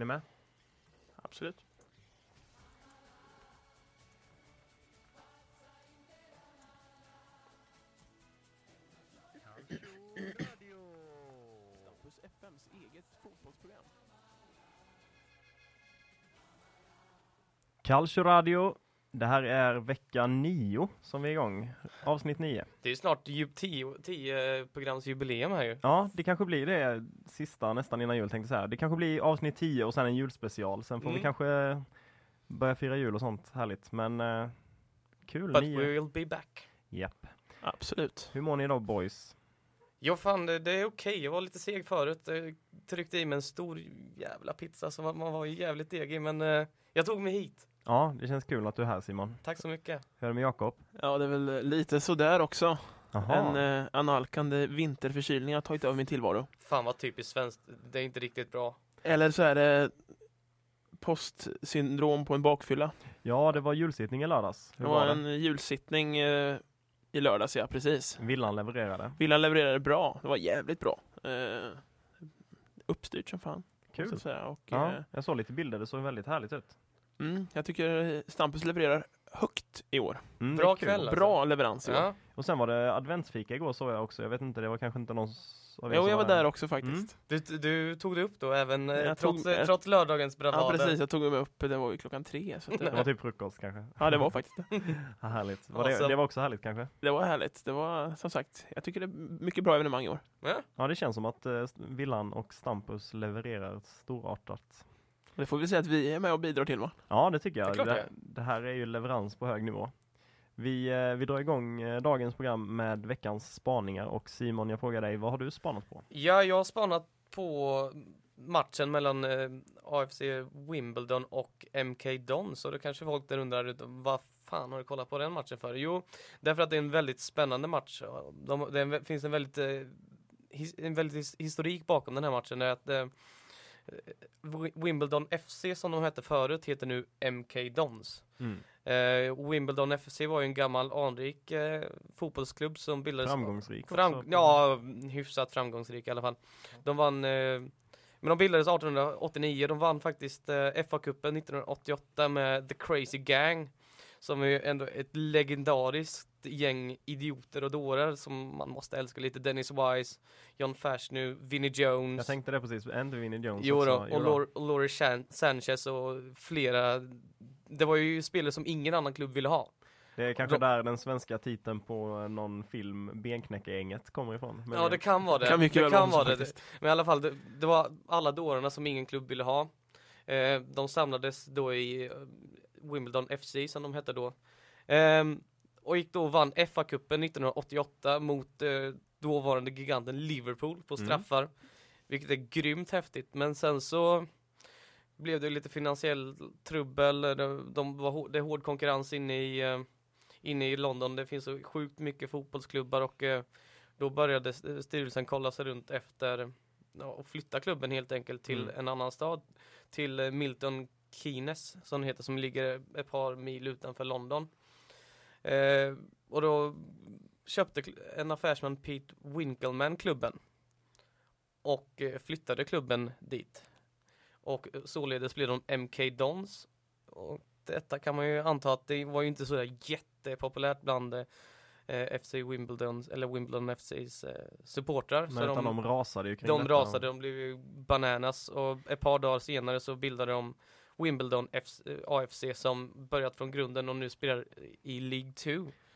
ni med? Absolut. Campus FMs eget fotbollsprogram. Calcio Radio. Det här är vecka nio som vi är igång. Avsnitt nio. Det är ju snart ju- tio, tio programs jubileum här ju. Ja, det kanske blir det sista nästan innan jul tänkte jag säga. Det kanske blir avsnitt 10 och sen en julspecial. Sen får vi Mm. kanske börja fira jul och sånt. Härligt. Men eh, kul. But Nio. we will be back. Japp. Absolut. Hur mår ni idag boys? Jo fan, det, det är okej. Jag var lite seg förut. Jag tryckte i mig en stor jävla pizza så man, man var ju jävligt degig men eh, jag tog mig hit. Ja, det känns kul att du är här Simon. Tack så mycket. Hur är det med Jakob? Ja, det är väl lite sådär också. Jaha. En eh, analkande vinterförkylning har tagit över min tillvaro. Fan vad typiskt svenskt. Det är inte riktigt bra. Eller så är det postsyndrom på en bakfylla. Ja, det var julsittning i lördags. Hur Det var var det? en julsittning eh, i lördags, ja precis. Villan levererade. Villan levererade bra. Det var jävligt bra. Eh, uppstyrt som fan. Kul. jag säga. Och, Ja, eh, jag såg lite bilder. Det såg väldigt härligt ut. Mm, jag tycker Stampus levererar högt i år. Mm, det Bra kväll, alltså. Bra leverans i år. Ja. Och sen var det adventsfika igår såg jag också. Jag vet inte, det var kanske inte någon av Jo, jag var där också faktiskt. Du, du tog det upp då även eh, Jag trots, tog- eh, trots lördagens Ja, bravader? precis. Jag tog mig upp, det var ju klockan tre. Så att Det var det, typ frukost kanske. ja, det var faktiskt det. Ja, härligt. Var det, det var också härligt kanske? Det var härligt. Det var som sagt, jag tycker det är mycket bra evenemang i år. Ja. Ja, det känns som att eh, Villan och Stampus levererar storartat. Det får vi säga att vi är med och bidrar till va? Ja, det tycker jag. Det, det det här är ju leverans på hög nivå. Vi, eh, vi drar igång eh, dagens program med veckans spaningar och Simon, jag frågar dig, vad har du spanat på? Ja, jag har spanat på matchen mellan eh, AFC Wimbledon och MK Dons och då kanske folk där undrar vad fan har du kollat på den matchen för? Jo, därför att det är en väldigt spännande match. De, det finns en väldigt, eh, his, en väldigt his, historik bakom den här matchen. Det är att eh, Wimbledon FC som de hette förut heter nu MK Dons. Eh, Wimbledon FC var ju en gammal anrik eh, fotbollsklubb som bildades Framgångsrik Fram, också. ja, hyfsat framgångsrik i alla fall. De vann, eh, men de bildades 1889, de vann faktiskt eh, FA-cupen 1988 med The Crazy Gang. Som är ändå ett legendariskt gäng idioter och dårar som man måste älska lite. Dennis Wise, John Fashnu, Vinnie Jones. Jag tänkte det precis, inte Vinnie Jones Jo då, också? och Lor- och Laurie Chan- Sanchez och flera. Det var ju spelare som ingen annan klubb ville ha. Det är kanske de- där den svenska titeln på någon film, Benknäckargänget, kommer ifrån. Men Ja det kan vara det. Kan mycket det kan vara det. faktiskt. Men i alla fall, det, det var alla dårarna som ingen klubb ville ha. Eh, de samlades då i eh, Wimbledon FC som de hette då. Ehm, och gick då och vann FA-cupen 1988 mot eh, dåvarande giganten Liverpool på Mm. straffar. Vilket är grymt häftigt. Men sen så blev det lite finansiell trubbel. De, de var, det är hård konkurrens inne i, eh, inne i London. Det finns så sjukt mycket fotbollsklubbar och eh, då började st- styrelsen kolla sig runt efter ja, och flytta klubben helt enkelt till Mm. en annan stad. Till eh, Milton Keynes som heter, som ligger ett par mil utanför London. Eh, och då köpte en affärsman Pete Winkelman klubben. Och eh, flyttade klubben dit. Och eh, således blev de MK Dons. Och detta kan man ju anta att det var ju inte så jättepopulärt bland eh, FC Wimbledon eller Wimbledon FCs eh, supportrar. Men utan de, rasade ju kring de detta. rasade, de blev ju bananas och ett par dagar senare så bildade de Wimbledon FC, eh, AFC som börjat från grunden och nu spelar i League 2.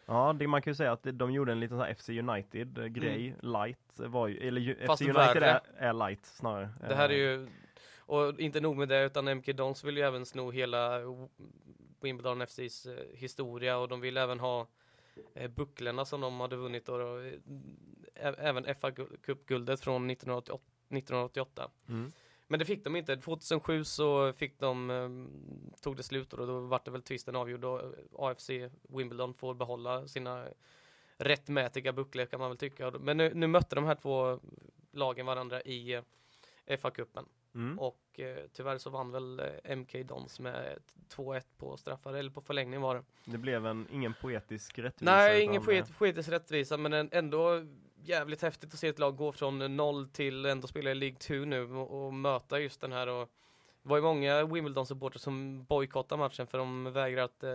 Ja, det, man kan ju säga att de gjorde en liten sån här FC United eh, grej, light var ju, eller Mm. Fast FC United är, är light snarare. Det här är Eh, ju, och inte nog med det utan MK Dons vill ju även sno hela Wimbledon FCs historia och de vill även ha eh, bucklorna som de hade vunnit och, ä- även fa Cup-guldet från 1988, 1988. Mm. Men det fick de inte. 2007 så fick de, eh, tog det slut och då var det väl tvisten avgjord och AFC Wimbledon får behålla sina rättmätiga bucklor kan man väl tycka. Men nu, nu mötte de här två lagen varandra i eh, FA-cupen Mm. och eh, tyvärr så vann väl eh, MK Dons med ett 2-1 på straffar, eller på förlängning var det. Det blev en, ingen poetisk rättvisa. Nej, ingen eh, poet, poetisk rättvisa men en- ändå jävligt häftigt att se ett lag gå från noll till ändå spela i League 2 nu och, och möta just den här och Det var ju många Wimbledon-supportrar som bojkottade matchen för de vägrar att eh,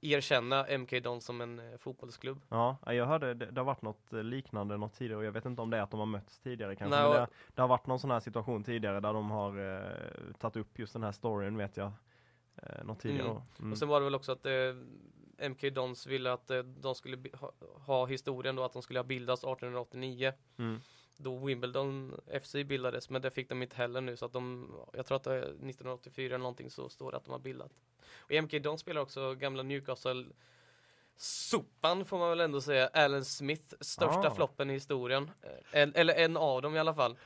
erkänna MK Dons som en eh, fotbollsklubb. Ja, jag hörde det, det har varit något eh, liknande något tidigare och jag vet inte om det är att de har mötts tidigare kanske. Nej, och- det, det har varit någon sån här situation tidigare där de har eh, tagit upp just den här storyn vet jag. Eh, något tidigare Mm. Mm. Och sen var det väl också att eh, MK Dons ville att eh, de skulle ha, ha historien då att de skulle ha bildats 1889 Mm. då Wimbledon FC bildades men det fick de inte heller nu så att de jag tror att det är 1984 eller någonting så står det att de har bildat. Och MK Dons spelar också gamla Newcastle Sopan får man väl ändå säga, Alan Smith, största Ah. floppen i historien. Eh, En, eller en av dem i alla fall.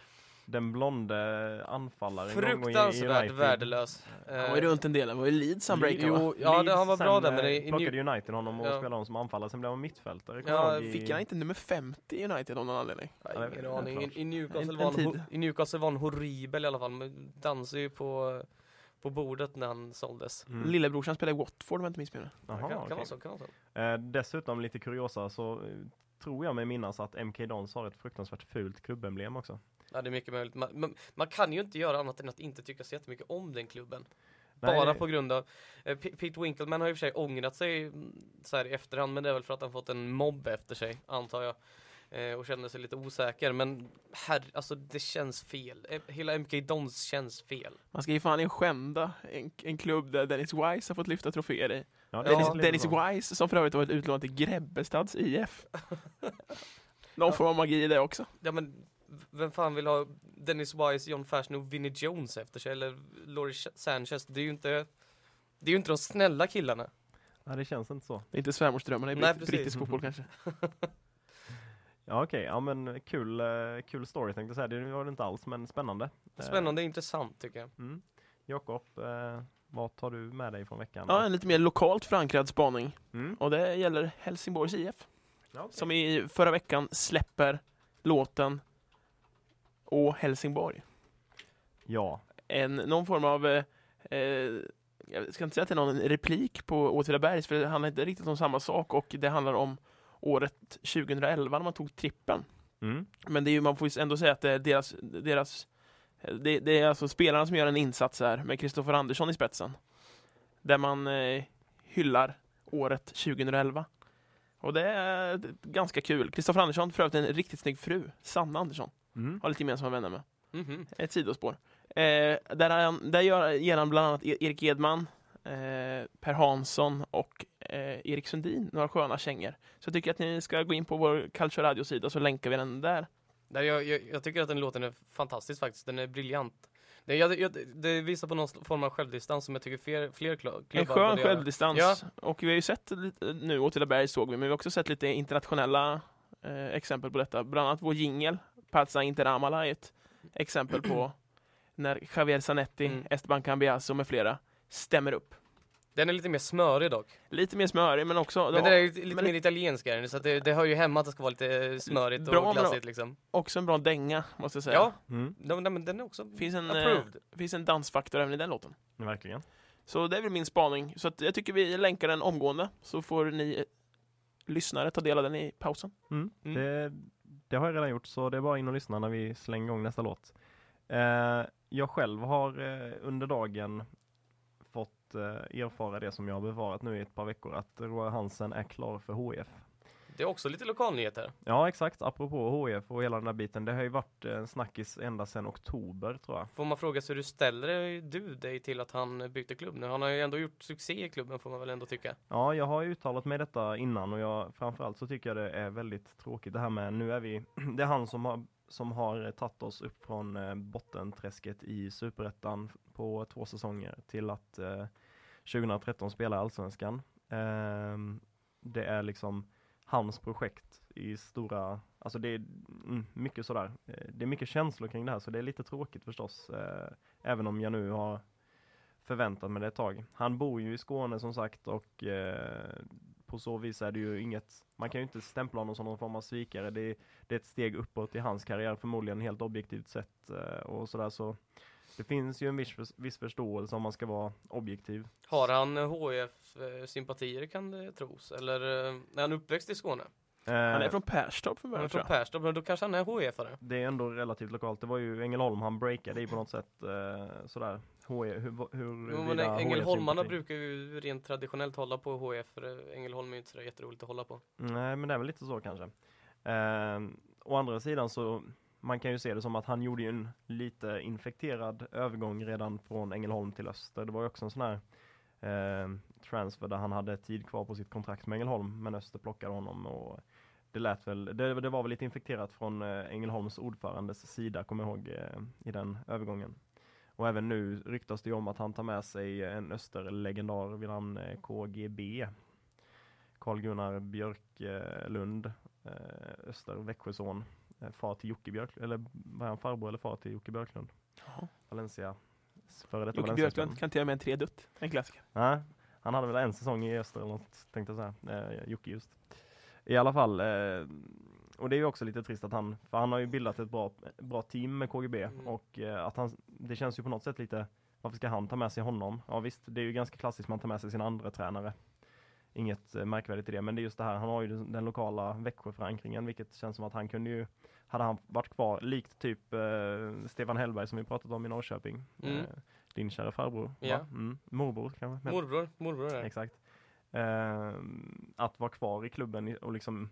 Den blonde anfallaren Fruktansvärt värdelös. Han var ju Eh, runt en del, han var ju Leeds han breakade va? Jo, ja det, han var Leeds, bra sen, där men New- plockade United honom och Ja. spelade honom som anfallare, sen blev han mittfältare. Ja, i- Fick han inte nummer 50 i United av någon anledning? Ja, Ja, ingen aning. I, i, Newcastle En- var han. I Newcastle var han horribel i alla fall. Men dansade ju på, på bordet när han såldes. Mm. Lillebrorsan spelade i Watford om jag inte missminner Jaha, kan, kan okej. vara så, kan vara så. Eh, dessutom lite kuriosa så eh, tror jag mig minnas att MK Dons har ett fruktansvärt fult klubbemblem också. Ja, det är mycket möjligt. Man, man, man kan ju inte göra annat än att inte tycka så jättemycket om den klubben. Nej, Bara på grund av... Eh, Pete Winkleman har i och för sig ångrat sig mm, så här i efterhand, men det är väl för att han fått en mobb efter sig, antar jag. Eh, och känner sig lite osäker, men herr, alltså det känns fel. Eh, Hela MK Dons känns fel. Man ska ju fan en skända en, en klubb där Dennis Wise har fått lyfta troféer i. Ja, Dennis, lite Dennis. Wise som för övrigt har varit utlånad till Grebbestads IF. Någon form av magi i det också. Ja men vem fan vill ha Dennis Wise, John Fashiono och Vinnie Jones efter sig eller Laurie Ch- Sanchez? Det är ju inte Det är ju inte de snälla killarna. Nej, det känns inte så. Det är inte svärmorsdrömmarna i Nej, britt, brittisk fotboll kanske. Ja okej, ja men kul, eh, kul story tänkte jag säga. Det var det inte alls, men spännande. Eh, Spännande och intressant tycker jag. Mm. Jakob, eh, vad tar du med dig från veckan? Ja, en lite mer lokalt förankrad spaning. Mm. Och det gäller Helsingborgs IF. Ja, okej. Som i förra veckan släpper låten Å Helsingborg. ja. En, någon form av eh, eh, jag ska inte säga att det är någon replik på Åtvidabergs, för det handlar inte riktigt om samma sak och det handlar om året 2011 när man tog trippen. Mm. Men det är ju, man får ju ändå säga att det är deras, deras det, det är alltså spelarna som gör en insats här med Kristoffer Andersson i spetsen. Där man eh, hyllar året 2011. Och det är ganska kul. Kristoffer Andersson för övrigt en riktigt snygg fru, Sanna Andersson, Mm. har lite gemensamma vänner med. Mhm. Ett sidospår. Eh, där, är han, där gör, ger han bland annat E- Erik Edman, eh, Per Hansson och eh, Erik Sundin några sköna kängor. Så jag tycker att ni ska gå in på vår Culture Radio-sida så länkar vi den där. Jag, jag, jag tycker att den låten är fantastisk faktiskt. Den är briljant. Det, jag, jag, det visar på någon form av självdistans som jag tycker fler, fler kl- klubbar En skön självdistans. Ja. Och vi har ju sett lite, nu, Åtvidaberg såg vi, men vi har också sett lite internationella eh, exempel på detta. Bland annat vår jingel, Pazza Interamala, är ett exempel på när Javier Zanetti, Mm. Esteban Cambiaso med flera stämmer upp. Den är lite mer smörig dock. Lite mer smörig, men också Men det är lite men- mer italiensk är den, så att det, det hör ju hemma att det ska vara lite smörigt Bra, och glassigt liksom. också en bra dänga, måste jag säga. Ja, Mm. men den är också Finns en, eh, approved. finns en dansfaktor även i den låten. Verkligen. Så det är väl min spaning. Så att jag tycker vi länkar den omgående, så får ni eh, lyssnare ta del av den i pausen. Mm. Mm. Det, det har jag redan gjort, så det är bara in och lyssna när vi slänger igång nästa låt. Eh, jag själv har eh, under dagen fått eh, erfara det som jag har bevarat nu i ett par veckor, att Roa Hansen är klar för HF. Det är också lite lokalnyheter. Ja exakt, apropå HF och hela den här biten, det har ju varit en snackis ända sedan oktober tror jag. Får man fråga sig hur du ställer du dig till att han bytte klubb nu? Han har ju ändå gjort succé i klubben får man väl ändå tycka. Ja, jag har ju uttalat mig detta innan och jag, framförallt så tycker jag det är väldigt tråkigt det här med, nu är vi, det är han som har, som har tagit oss upp från eh, bottenträsket i superettan på två säsonger till att eh, 2013 spela allsvenskan. Ehm, det är liksom hans projekt i stora, alltså det är mm, mycket sådär, eh, det är mycket känslor kring det här så det är lite tråkigt förstås, eh, även om jag nu har förväntat mig det ett tag. Han bor ju i Skåne som sagt och eh, på så vis är det ju inget, man kan ju inte stämpla honom som någon form av svikare. Det, är- det är ett steg uppåt i hans karriär förmodligen helt objektivt sett eh, och sådär så det finns ju en viss, viss förståelse om man ska vara objektiv. Har han HF-sympatier kan det tros? Eller eh, är han uppväxt i Skåne? Eh, Han är från Perstorp från Han är från. Perstorp, men då kanske han är HIF-are. Det är ändå relativt lokalt. Det var ju Ängelholm han breakade i på något sätt. Eh, sådär. HE, hur, hur Jo, men Ängelholmarna brukar ju rent traditionellt hålla på HIF, för Ängelholm är ju inte så jätteroligt att hålla på. Nej, men det är väl lite så kanske. Eh, å andra sidan så man kan ju se det som att han gjorde ju en lite infekterad övergång redan från Ängelholm till Öster. Det var ju också en sån här eh, transfer där han hade tid kvar på sitt kontrakt med Ängelholm, men Öster plockade honom och det lät väl, det, det var väl lite infekterat från eh, Ängelholms ordförandes sida, kommer jag ihåg, eh, i den övergången. Och även nu ryktas det ju om att han tar med sig en Österlegendar vid namn eh, KGB. Carl-Gunnar Björklund, eh, Öster Växjöson, far till Jocke Björklund, eller var han farbror eller far till Jocke Björklund? Jaha. Valencia, före detta Jocke Valencia-spelare. Björklund kan inte göra mer än tre dutt. En klassiker. Nej, han hade väl en säsong i Öster eller något, tänkte jag säga. Eh, Jocke just. I alla fall, eh, och det är ju också lite trist att han, för han har ju bildat ett bra, bra team med KGB Mm. och eh, att han, det känns ju på något sätt lite, varför ska han ta med sig honom? Ja visst, det är ju ganska klassiskt man tar med sig sin andra tränare. Inget eh, märkvärdigt i det, men det är just det här, han har ju den, lokala Växjöförankringen, vilket känns som att han kunde ju, hade han varit kvar, likt typ eh, Stefan Hellberg som vi pratat om i Norrköping, Mm. eh, din kära farbror, Ja. Mm. morbror kanske? Morbror, morbror det. Exakt. Eh, att vara kvar i klubben och liksom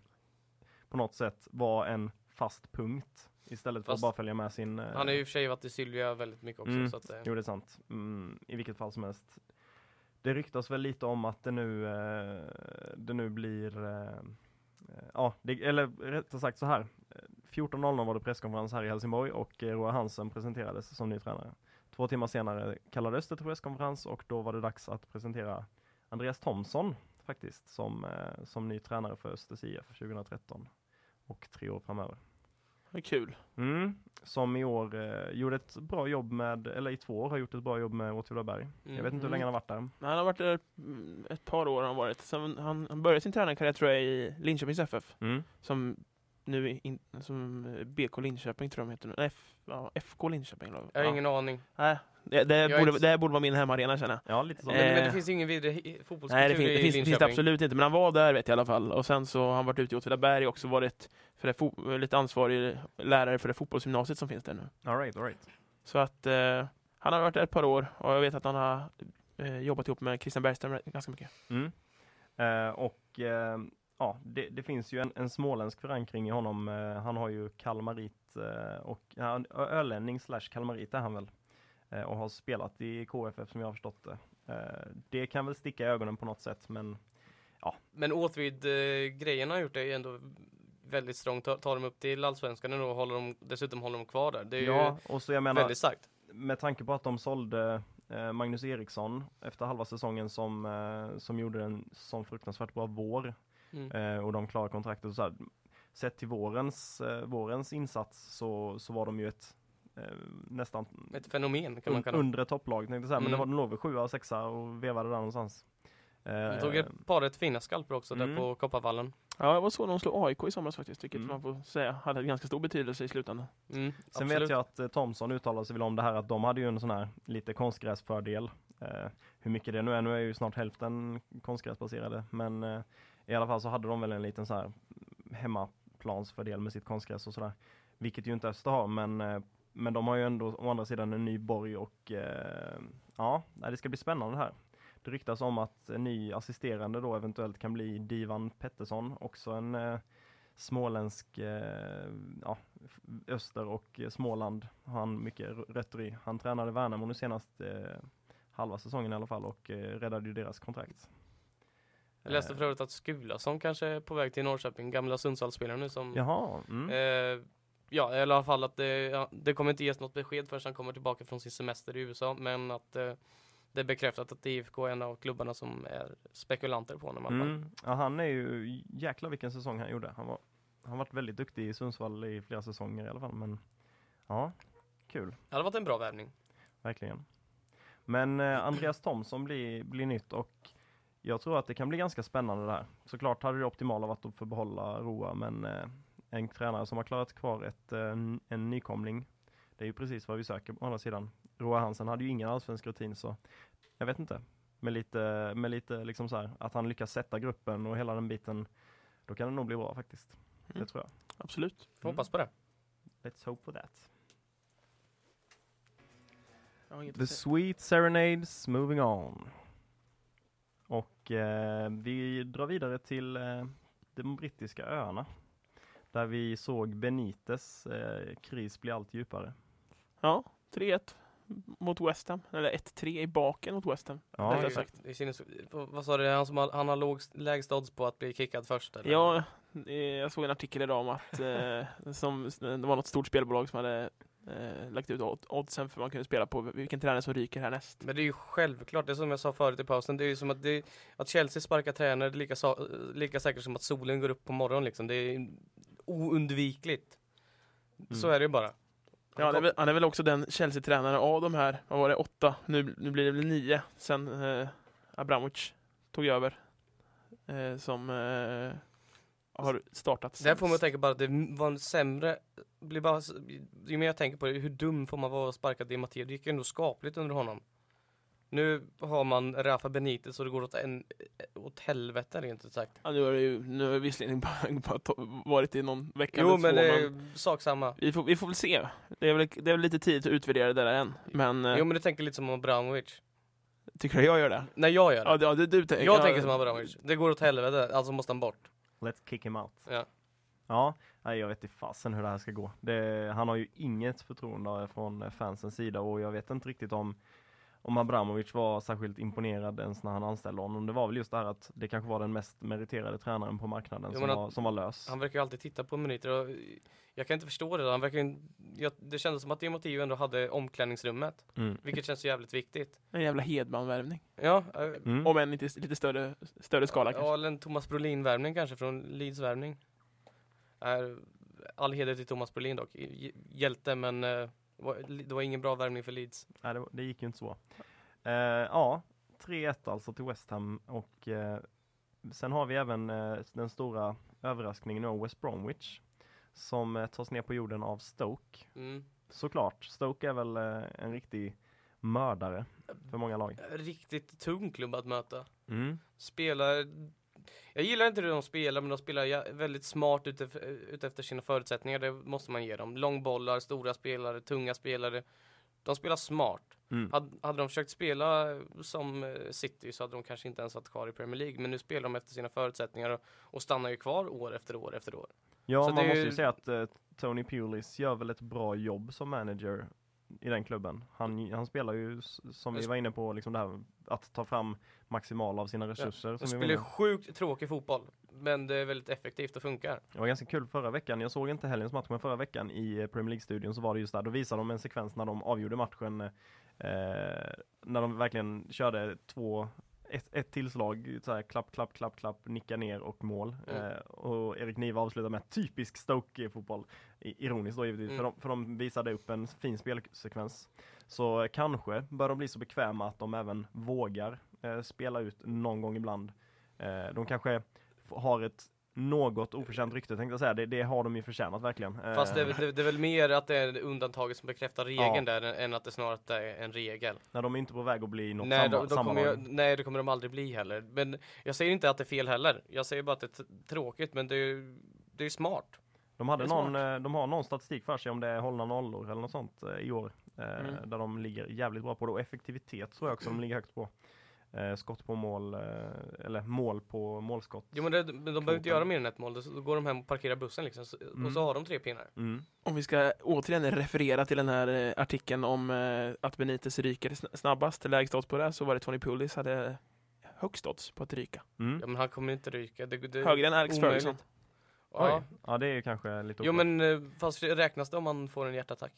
på något sätt vara en fast punkt istället för Fast att bara följa med sin... eh, Han har ju i och för sig varit i Sylvia väldigt mycket också, Mm. så att eh, Jo, det är sant. Mm, I vilket fall som helst. Det ryktas väl lite om att det nu, eh, det nu blir, eh, eh ja, det, eller rättare sagt så här. 14.00 var det presskonferens här i Helsingborg och eh, Roa Hansen presenterades som ny tränare. Två timmar senare kallade Öster till presskonferens och då var det dags att presentera Andreas Thomsson faktiskt som, eh, som ny tränare för Östers IF 2013 och tre år framöver. Kul. Mm, som i år eh, gjorde ett bra jobb med, eller i två år har gjort ett bra jobb med Åtvidaberg. Jag vet inte hur Mm. länge han har varit där. Han har varit där mm, ett par år. Han, varit. Sen han, han började sin tränarkarriär tror jag i Linköpings FF. Mm. Som nu in, som eh, BK Linköping tror jag de heter nu. F, ja, FK Linköping. Eller, jag har ja. ingen aning. Nej, det, det, borde, inte- det borde vara min hemmaarena känner jag. Ja, lite så. Men, men det Eh, finns ju ingen vidare fotbollskultur Nej, det, fin, i det, finns, det finns det Linköping. absolut inte. Men han var där vet jag i alla fall. Och sen så har han varit ute i Åtvidaberg och också varit för det lite ansvarig lärare för det fotbollsgymnasiet som finns där nu. All right, all right. Så att eh, han har varit där ett par år och jag vet att han har eh, jobbat ihop med Christian Bergström ganska mycket. Mm. Eh, och eh, ja, det, det finns ju en, en småländsk förankring i honom. Eh, han har ju kalmarit eh, och ja, ölänning slash kalmarit är han väl. Eh, och har spelat i KFF som jag har förstått det. Eh, det kan väl sticka i ögonen på något sätt, men Men Åtvid eh, grejen har gjort det ändå väldigt strångt. Tar, dem upp till Allsvenskan nu och håller dem, dessutom håller dem kvar där. Det är ja, och så jag ju menar, väldigt starkt. med tanke på att de sålde Magnus Eriksson efter halva säsongen som, som gjorde en sån fruktansvärt bra vår Mm. och de klarar kontraktet och så här, Sett till vårens, eh, vårens insats så, så var de ju ett eh, nästan Ett fenomen kan man un, kalla det. undre topplag tänkte säga, men det Mm. var de låg väl sjua och sexa och vevade där någonstans. Eh, De tog ett par rätt fina skalper också Mm. där på Kopparvallen. Ja, det var så de slog AIK i somras faktiskt, vilket Mm. man får säga hade ganska stor betydelse i slutändan. Mm, Sen absolut. vet jag att eh, Thomson uttalade sig väl om det här att de hade ju en sån här lite konstgräsfördel. Eh, hur mycket det nu är, nu är ju snart hälften konstgräsbaserade, men eh, i alla fall så hade de väl en liten så här hemmaplansfördel med sitt konstgräs och sådär. Vilket ju inte Öster har, men, eh, men de har ju ändå å andra sidan en ny borg och eh, ja, det ska bli spännande här. Det ryktas om att en ny assisterande då eventuellt kan bli Divan Pettersson, också en eh, småländsk, eh, ja, Öster och Småland har han mycket rötter i. Han tränade Värnamo nu senast eh, halva säsongen i alla fall och eh, räddade ju deras kontrakt. Jag läste Eh, för övrigt att Skulason kanske är på väg till Norrköping, gamla Sundsvallsspelaren nu som Jaha, mm. Eh, ja, i alla fall att det, ja, det kommer inte ges något besked förrän han kommer tillbaka från sin semester i USA, men att eh, det är bekräftat att IFK är en av klubbarna som är spekulanter på honom. Mm. Ja, han är ju, jäklar vilken säsong han gjorde. Han var, han varit väldigt duktig i Sundsvall i flera säsonger i alla fall, men ja, kul. Det hade varit en bra värvning. Verkligen. Men eh, Andreas Thomsson blir, blir nytt och jag tror att det kan bli ganska spännande det här. Såklart hade det optimala varit att få behålla Roa, men eh, en tränare som har klarat kvar ett, eh, en nykomling, det är ju precis vad vi söker på andra sidan. Roa Hansen hade ju ingen allsvensk rutin, så jag vet inte. Med lite, med lite liksom så här, att han lyckas sätta gruppen och hela den biten, då kan det nog bli bra faktiskt. Mm. Det tror jag. Absolut. Får hoppas på det. Let's hope for that. The. Sweet Serenades Moving On. Och eh, vi drar vidare till eh, de brittiska öarna. Där vi såg Benites eh, kris bli allt djupare. Ja, 3-1 mot West Ham. Eller 1-3 i baken mot West Ham. Ja, det, sagt. det synes, vad sa du, han, som har, han har låg, lägst odds på att bli kickad först? Eller? Ja, eh, jag såg en artikel idag om att eh, som, det var något stort spelbolag som hade eh, lagt ut odd- oddsen för man kunde spela på vilken tränare som ryker härnäst. Men det är ju självklart, det som jag sa förut i pausen, det är ju som att, det, att Chelsea sparkar tränare det är lika, sa, lika säkert som att solen går upp på morgonen liksom. Det är oundvikligt. Så är det ju bara. Ja, han är, väl, han är väl också den Chelsea-tränare av de här, vad var det, åtta, nu, nu blir det väl nio sen eh, Abramovic tog över. Eh, som eh, har startat. Där får man sämst. tänka bara att det var en sämre, blir bara, ju mer jag tänker på det, hur dum får man vara att sparka Di Matteo? Det gick ju ändå skapligt under honom. Nu har man Rafa Benitez och det går åt, en, åt helvete rent ut sagt. Ja, nu har det ju nu har det visserligen bara, bara to- varit i någon vecka Jo eller men två, det är sak samma. vi, får, vi får väl se. Det är väl, det är väl lite tidigt att utvärdera det där än. Men eh, Jo men det tänker lite som Abramovic. tycker du jag gör det? När jag gör det. Ja, det- ja du, du tänker. jag ja, tänker som Abramovic. Det går åt helvete, alltså måste han bort. Let's kick him out. Ja. Ja, nej, jag vet inte fasen hur det här ska gå. Det, han har ju inget förtroende från fansens sida och jag vet inte riktigt om om Abramovic var särskilt imponerad ens när han anställde honom. Det var väl just det här att det kanske var den mest meriterade tränaren på marknaden Jo, som, var, som var lös. Han verkar ju alltid titta på meriter och jag kan inte förstå det. Han verkar ju, jag, det kändes som att Demotivo ändå hade omklädningsrummet. Mm. Vilket känns jävligt viktigt. En jävla Hedman-värvning. Ja, eh, Mm. Om inte i lite större, större skala kanske. Ja, eller en Thomas Brolin-värvning kanske från Leeds-värvning. Är all heder till Thomas Brolin dock. Hj- Hjälte, men eh, var- det var ingen bra värvning för Leeds. Nej, det, var- det gick ju inte så. Eh, ja, 3-1 alltså till West Ham och eh, sen har vi även eh, den stora överraskningen av West Bromwich som eh, tas ner på jorden av Stoke. Mm. Såklart, Stoke är väl eh, en riktig mördare för många lag. Riktigt tung klubb att möta. Mm. Spelar... Jag gillar inte hur de spelar, men de spelar väldigt smart utef- utefter sina förutsättningar. Det måste man ge dem. Långbollar, stora spelare, tunga spelare. De spelar smart. Mm. Hade, hade de försökt spela som eh, City så hade de kanske inte ens varit kvar i Premier League. Men nu spelar de efter sina förutsättningar och, och stannar ju kvar år efter år efter år. Ja, Så man måste ju- ju säga att eh, Tony Pulis gör väl ett bra jobb som manager i den klubben. Han, han spelar ju, som vi var inne på, liksom det här att ta fram maximal av sina resurser. De som vi spelar inne- sjukt tråkig fotboll. Men det är väldigt effektivt och funkar. Det var ganska kul förra veckan, jag såg inte helgens match, men förra veckan i Premier League-studion så var det just där, då visade de en sekvens när de avgjorde matchen, eh, när de verkligen körde två, ett, ett tillslag, så här, klapp, klapp, klapp, klapp, nicka ner och mål. Mm. Eh, och Erik Niva avslutar med typisk Stoke-fotboll, ironiskt då givetvis, Mm. för, de, för de visade upp en fin spelsekvens. Så kanske bör de bli så bekväma att de även vågar eh, spela ut någon gång ibland. Eh, de kanske har ett något oförtjänt rykte tänkte jag säga, det, det har de ju förtjänat verkligen. Eh, Fast det, är väl- det, det är väl mer att det är undantaget som bekräftar regeln Ja. där än- att det snarare är en regel. när de är inte på väg att bli något Nej, samma, de, de lag. nej, det kommer de aldrig bli heller. Men jag säger inte att det är fel heller. Jag säger bara att det är tråkigt, men det är det är smart. De, hade någon, eh, de har någon statistik för sig om det är hållna nollor eller något sånt eh, i år. Eh, Mm. Där de ligger jävligt bra på det och effektivitet tror jag också de ligger högt på. Eh, skott på mål, eh, eller mål på målskott. Jo, men, det, de behöver inte göra mer än ett mål. Då, går de hem och parkerar bussen liksom. Så, Mm. Och så har de tre pinnar. Mm. Om vi ska återigen referera till den här eh, artikeln om eh, att Benitez ryker sn- snabbast, lägst odds på det, så var det Tony Pulis hade högst odds på att ryka. Mm. Ja, men han kommer inte ryka. Det, det, Högre än Alex omöjligt. Ferguson. Ja. Oj, ja det är ju kanske lite Jo men eh, fast räknas det om man får en hjärtattack?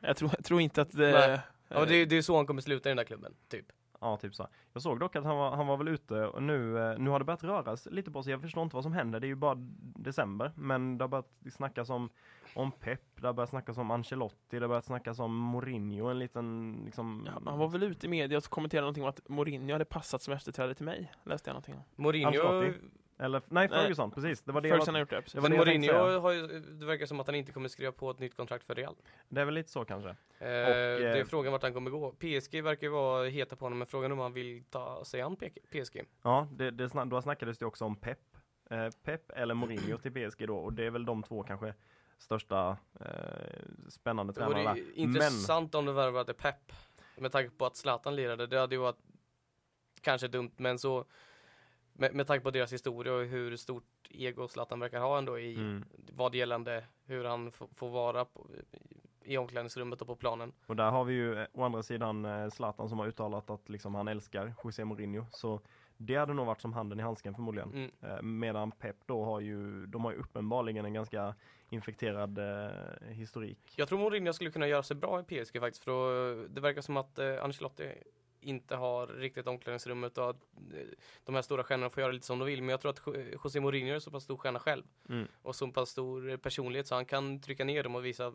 Jag tror, jag tror inte att det... Nej. Ja det, är- det är så han kommer sluta i den där klubben, typ. Ja, typ så. Jag såg dock att han var, han var väl ute och nu, eh, nu har det börjat röras lite på sig. Jag förstår inte vad som händer. Det är ju bara december, men det har börjat snackas om, om Pep, det har börjat snackas om Ancelotti, det har börjat snackas om Mourinho, en liten liksom... Ja, han var väl ute i media och kommenterade någonting om att Mourinho hade passat som efterträdare till mig. Läste jag någonting om. Mourinho, Ancelotti. Eller, nej, Nej. Ferguson, precis. Det var det, Ferguson har gjort det, precis. det var men det Mourinho har ju, det verkar som att han inte kommer skriva på ett nytt kontrakt för Real. Det är väl lite så kanske. Eh, eh, det är frågan vart han kommer gå. PSG verkar ju vara heta på honom, men frågan är om han vill ta sig an PSG. Ja, det, det, då snackades det också om Pep. Eh, Pep eller Mourinho till PSG då och det är väl de två kanske största eh, spännande Det vore tränarna. intressant om det värvade Pep. Med tanke på att Zlatan lirade. Det hade ju varit kanske dumt men så med, med tanke på deras historia och hur stort ego Zlatan verkar ha ändå i Mm. vad gällande hur han får vara på, i omklädningsrummet och på planen. Och där har vi ju eh, å andra sidan eh, Zlatan som har uttalat att liksom han älskar José Mourinho. Så det hade nog varit som handen i handsken förmodligen. Mm. Eh, Medan Pep då har ju, de har ju uppenbarligen en ganska infekterad eh, historik. Jag tror Mourinho skulle kunna göra sig bra i PSG faktiskt för att, det verkar som att Ancelotti inte har riktigt omklädningsrummet och att eh, de här stora stjärnorna får göra lite som de vill. Men jag tror att Jo- José Mourinho är så pass stor stjärna själv Mm. och så pass stor eh, personlighet så han kan trycka ner dem och visa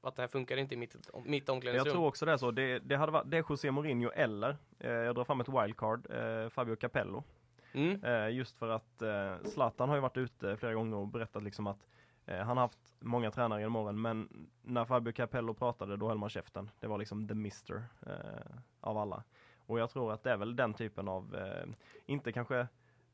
att det här funkar inte i mitt, mitt Jag omklädningsrum. tror också det är så. Det, det hade varit, det är José Mourinho eller, eh, jag drar fram ett wildcard, eh, Fabio Capello. Mm. Eh, just för att eh, Zlatan har ju varit ute flera gånger och berättat liksom att eh, han har haft många tränare genom åren men när Fabio Capello pratade då höll man käften. Det var liksom the mister eh, av alla. Och jag tror att det är väl den typen av, eh, inte kanske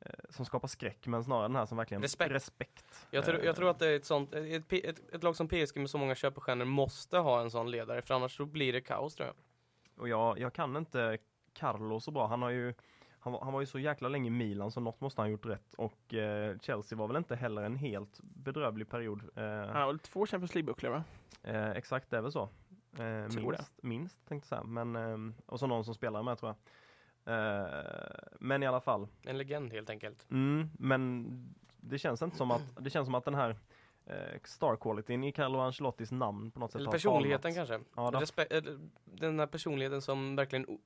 eh, som skapar skräck men snarare den här som verkligen Respekt. respekt. Jag, tror, Eh, jag tror att det är ett sånt, ett, ett, ett, ett lag som PSG med så många köpestjärnor måste ha en sån ledare för annars så blir det kaos tror jag. Och jag, jag kan inte Carlo så bra. Han har ju han var, han var ju så jäkla länge i Milan så något måste han ha gjort rätt. Och eh, Chelsea var väl inte heller en helt bedrövlig period. Eh, Han har väl två Champions League-bucklor va? eh, exakt, det är väl så. Eh, minst, minst tänkte jag säga. Men, eh, och så någon som spelar med tror jag. Eh, men i alla fall. En legend helt enkelt. Mm, men det känns inte som att, det känns som att den här eh, star qualityn i Carlo Ancelottis namn på något sätt Eller personligheten kanske. Ja, Respe- eller den här personligheten som verkligen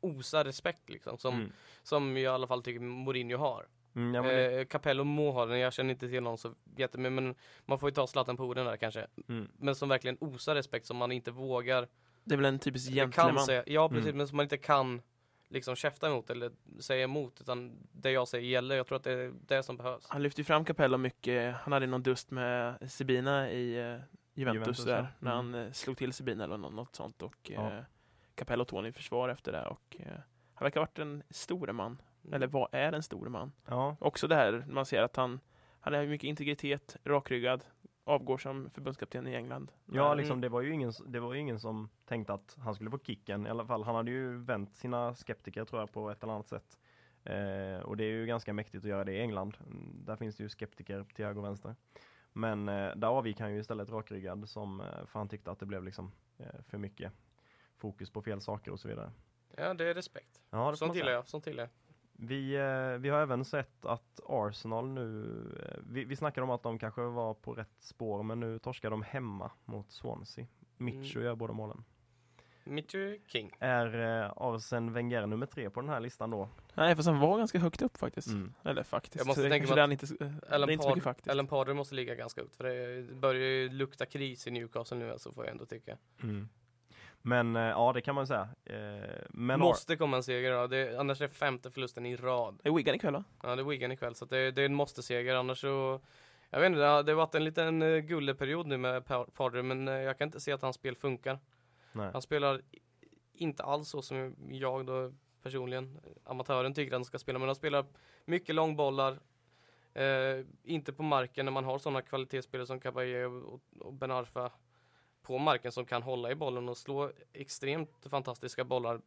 osar respekt liksom. Som, Mm. som jag i alla fall tycker Mourinho har. Mm, ja, men eh, Capello må ha den, jag känner inte till någon så jättemycket men man får ju ta Zlatan på orden där kanske. mm. Men som verkligen osar respekt som man inte vågar Det är väl en typisk gentleman. säga. Ja precis, Mm. men som man inte kan liksom käfta emot eller säga emot utan det jag säger gäller. Jag tror att det är det som behövs. Han lyfte ju fram Capello mycket. Han hade någon dust med Sabina i eh, Juventus, Juventus, där. ja. När Mm. han eh, slog till Sabina eller nå- något sånt. Och Ja. eh, Capello tog honom i försvar efter det. Och, eh, han verkar ha varit en store man. Mm. Eller vad är en store man? ja, Också det här, man ser att han, han har mycket integritet, rakryggad, avgår som förbundskapten i England. Ja, När- liksom, det, var ju ingen, det var ju ingen som tänkte att han skulle få kicken. I alla fall, han hade ju vänt sina skeptiker tror jag på ett eller annat sätt. Eh, och det är ju ganska mäktigt att göra det i England. Mm, Där finns det ju skeptiker till höger och vänster. Men eh, där avgick han ju istället rakryggad som, eh, för han tyckte att det blev liksom eh, för mycket fokus på fel saker och så vidare. Ja det är respekt. Ja, det Sånt gillar jag, sånt gillar jag. Vi, eh, vi har även sett att Arsenal nu, eh, vi, vi snackade om att de kanske var på rätt spår, men nu torskar de hemma mot Swansea. Mitcho Mm. gör båda målen. Mitchu King. Är eh, Arsen Wenger nummer tre på den här listan då? Nej, fast han var ganska högt upp faktiskt. Mm. Eller faktiskt. Jag måste Så tänka det han inte, det är Ellen, inte så mycket Par- faktiskt. Ellen Parder måste ligga ganska högt för det börjar ju lukta kris i Newcastle nu alltså får jag ändå tycka. Mm. Men eh, ja, det kan man säga. Eh, men måste komma en seger då. Det, annars är det femte förlusten i rad. Det är Wigan ikväll va? Ja det är Wigan ikväll så att det, det är en måste-seger annars så Jag vet inte, det har, det har varit en liten uh, gulleperiod nu med Pa- Parder men eh, jag kan inte se att hans spel funkar. nej. Han spelar inte alls så som jag då personligen, amatören tycker att han ska spela men han spelar mycket långbollar eh, inte på marken när man har sådana kvalitetsspelare som Caballé och, och Ben Arfa på marken som kan hålla i bollen och slå extremt fantastiska bollar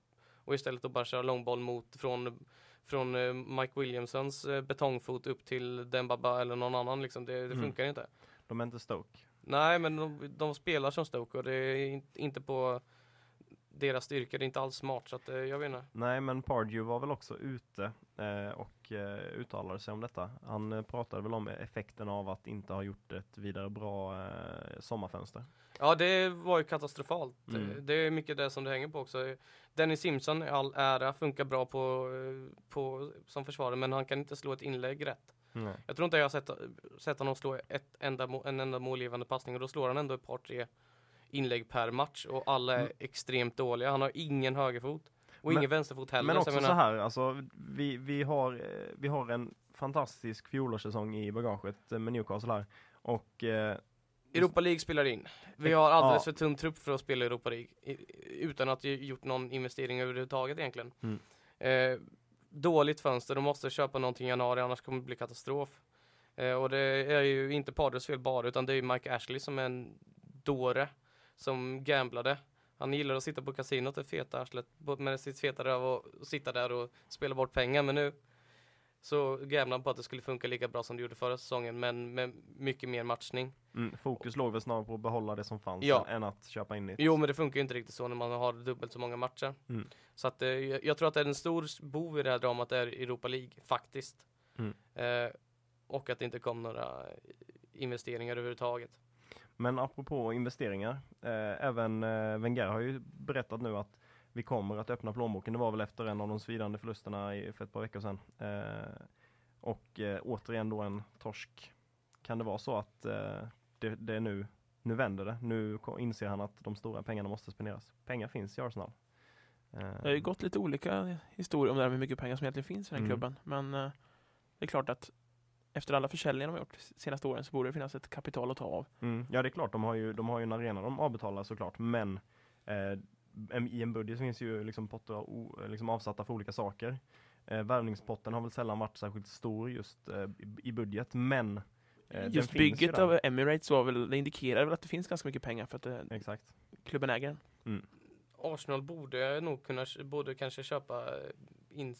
och istället då bara köra långboll mot från, från eh, Mike Williamsons eh, betongfot upp till Dembaba eller någon annan liksom. Det, det Mm. funkar inte. De är inte Stoke. Nej men de, de spelar som Stoke och det är in, inte på deras styrka, det är inte alls smart så att eh, jag vet inte. Nej, men Pardew var väl också ute eh, och eh, uttalade sig om detta. Han eh, pratade väl om effekten av att inte ha gjort ett vidare bra sommarfönster. Ja det var ju katastrofalt. Mm. Det- är mycket det som det hänger på också. Dennis Simpson i all ära funkar bra på, eh, på, som försvarare men han kan inte slå ett inlägg rätt. Nej. Jag tror inte jag har sett, sett honom slå ett enda, en enda målgivande passning och då slår han ändå ett par tre inlägg per match och alla är Mm. extremt dåliga. Han har ingen högerfot och Men- ingen vänsterfot heller. Men så också så menar- här, alltså, vi, vi, har, eh, vi har en fantastisk fjolårssäsong i bagaget eh, med Newcastle här. Och eh, Europa League spelar in. Vi har alldeles för tunn trupp för att spela Europa League utan att ha gjort någon investering överhuvudtaget egentligen. Mm. Eh, dåligt fönster, de måste köpa någonting i januari annars kommer det bli katastrof. Eh, och det är ju inte Padres fel bara utan det är ju Mike Ashley som är en dåre som gamblade. Han gillar att sitta på kasinot, det feta arslet med sitt feta röv och, och sitta där och spela bort pengar men nu så gamblade han på att det skulle funka lika bra som det gjorde förra säsongen men med mycket mer matchning. Mm, fokus låg väl snarare på att behålla det som fanns Ja. än att köpa in nytt. Jo men det funkar ju inte riktigt så när man har dubbelt så många matcher. Mm. Så att eh, jag, tror att det är en stor bov i det här dramat är Europa League faktiskt. Mm. Eh, och att det inte kom några investeringar överhuvudtaget. Men apropå investeringar, eh, även eh, Wenger har ju berättat nu att vi kommer att öppna plånboken. Det var väl efter en av de svidande förlusterna i, för ett par veckor sedan. Eh, och eh, återigen då en torsk. Kan det vara så att eh, det, det är nu, nu vänder det? Nu inser han att de stora pengarna måste spenderas. Pengar finns i Arsenal. Eh, Det har ju gått lite olika historier om det här med hur mycket pengar som egentligen finns i den Mm. klubben. Men eh, det är klart att efter alla försäljningar de har gjort de senaste åren så borde det finnas ett kapital att ta av. Mm, ja det är klart, de har ju, de har ju en arena de avbetalar såklart, men eh, i en budget så finns ju liksom potter liksom avsatta för olika saker. Eh, värvningspotten har väl sällan varit särskilt stor just eh, i, budget, men eh, Just bygget av Emirates var väl, det indikerar väl att det finns ganska mycket pengar för att eh, Exakt. klubben äger den. Arsenal borde nog kunna, borde kanske köpa in,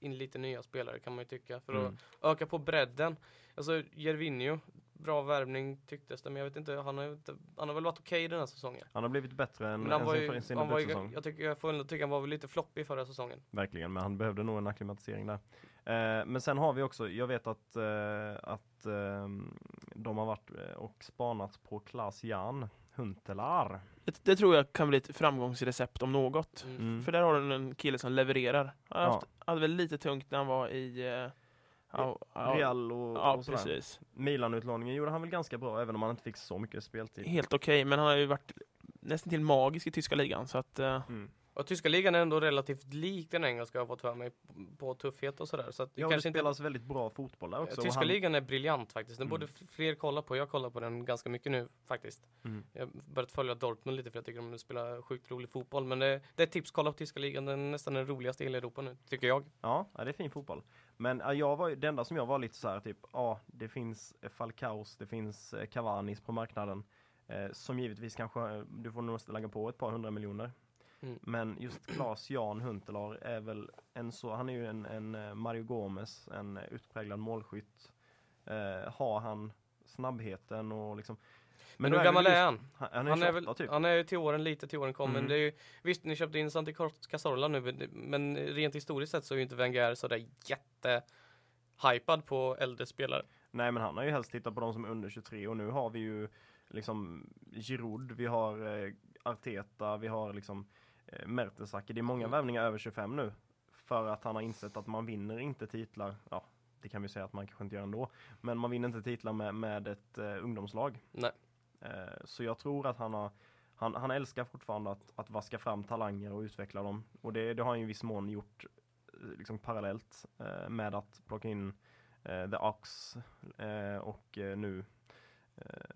in lite nya spelare kan man ju tycka för Mm. att öka på bredden. Alltså Jervinho, bra värvning tycktes det men jag vet inte, han har, inte, han har väl varit okej den här säsongen. Han har blivit bättre än, Men han än var ju, sin han var ju jag, tycker, jag får ändå tycka han var väl lite floppig förra säsongen. Verkligen, men han behövde nog en acklimatisering där. Eh, men sen har vi också, jag vet att, eh, att eh, de har varit eh, och spanat på Klas Jan Huntelaar. Det, det tror jag kan bli ett framgångsrecept om något. Mm. Mm. För där har du en kille som levererar. Han Ja. hade väl lite tungt när han var i eh, ja, Real och, Ja, och sådär. Milan-utlåningen gjorde han väl ganska bra, även om han inte fick så mycket speltid. Helt okej, men han har ju varit nästan till magisk i tyska ligan. Så att, eh, Mm. Och tyska ligan är ändå relativt lik den engelska har fått för mig på tuffhet och sådär. Så att Ja, det kanske inte spelas väldigt bra fotboll där också. Tyska han, ligan är briljant faktiskt. Den Mm. borde fler kolla på. Jag kollar på den ganska mycket nu faktiskt. Mm. Jag har börjat följa Dortmund lite för jag tycker de spelar sjukt rolig fotboll. Men det, det är ett tips, kolla på tyska ligan. Den är nästan den roligaste i hela Europa nu, tycker jag. Ja, det är fin fotboll. Men ja, jag var, det enda som jag var lite så här typ, ja, det finns eh, Falcaos, det finns eh, Cavanis på marknaden. Eh, som givetvis kanske, eh, du får nog lägga på ett par hundra miljoner. Mm. Men just Claes Jan Huntelaar är väl en så, han är ju en, en eh, Mario Gomez, en utpräglad målskytt. Eh, har han snabbheten och liksom Men, hur gammal är han? Han, han är Han är, 28 väl, typ. han är ju till åren, lite till åren kommen. Mm. Det är ju, visst, ni köpte in Santi Cazorla nu, men- rent historiskt sett så är ju inte Wenger sådär jätte hypad på äldre spelare. Nej men han har ju helst tittat på de som är under 23 och nu har vi ju liksom Giroud, vi har eh, Arteta, vi har liksom Mertesacker. Det är många Mm. värvningar över 25 nu. För att han har insett att man vinner inte titlar, ja det kan vi säga att man kanske inte gör ändå. Men man vinner inte titlar med, med ett eh, ungdomslag. Nej. Eh, så jag tror att han har han, han älskar fortfarande att, att vaska fram talanger och utveckla dem. Och det, det har han ju i viss mån gjort eh, liksom parallellt eh, med att plocka in eh, The Ox eh, och nu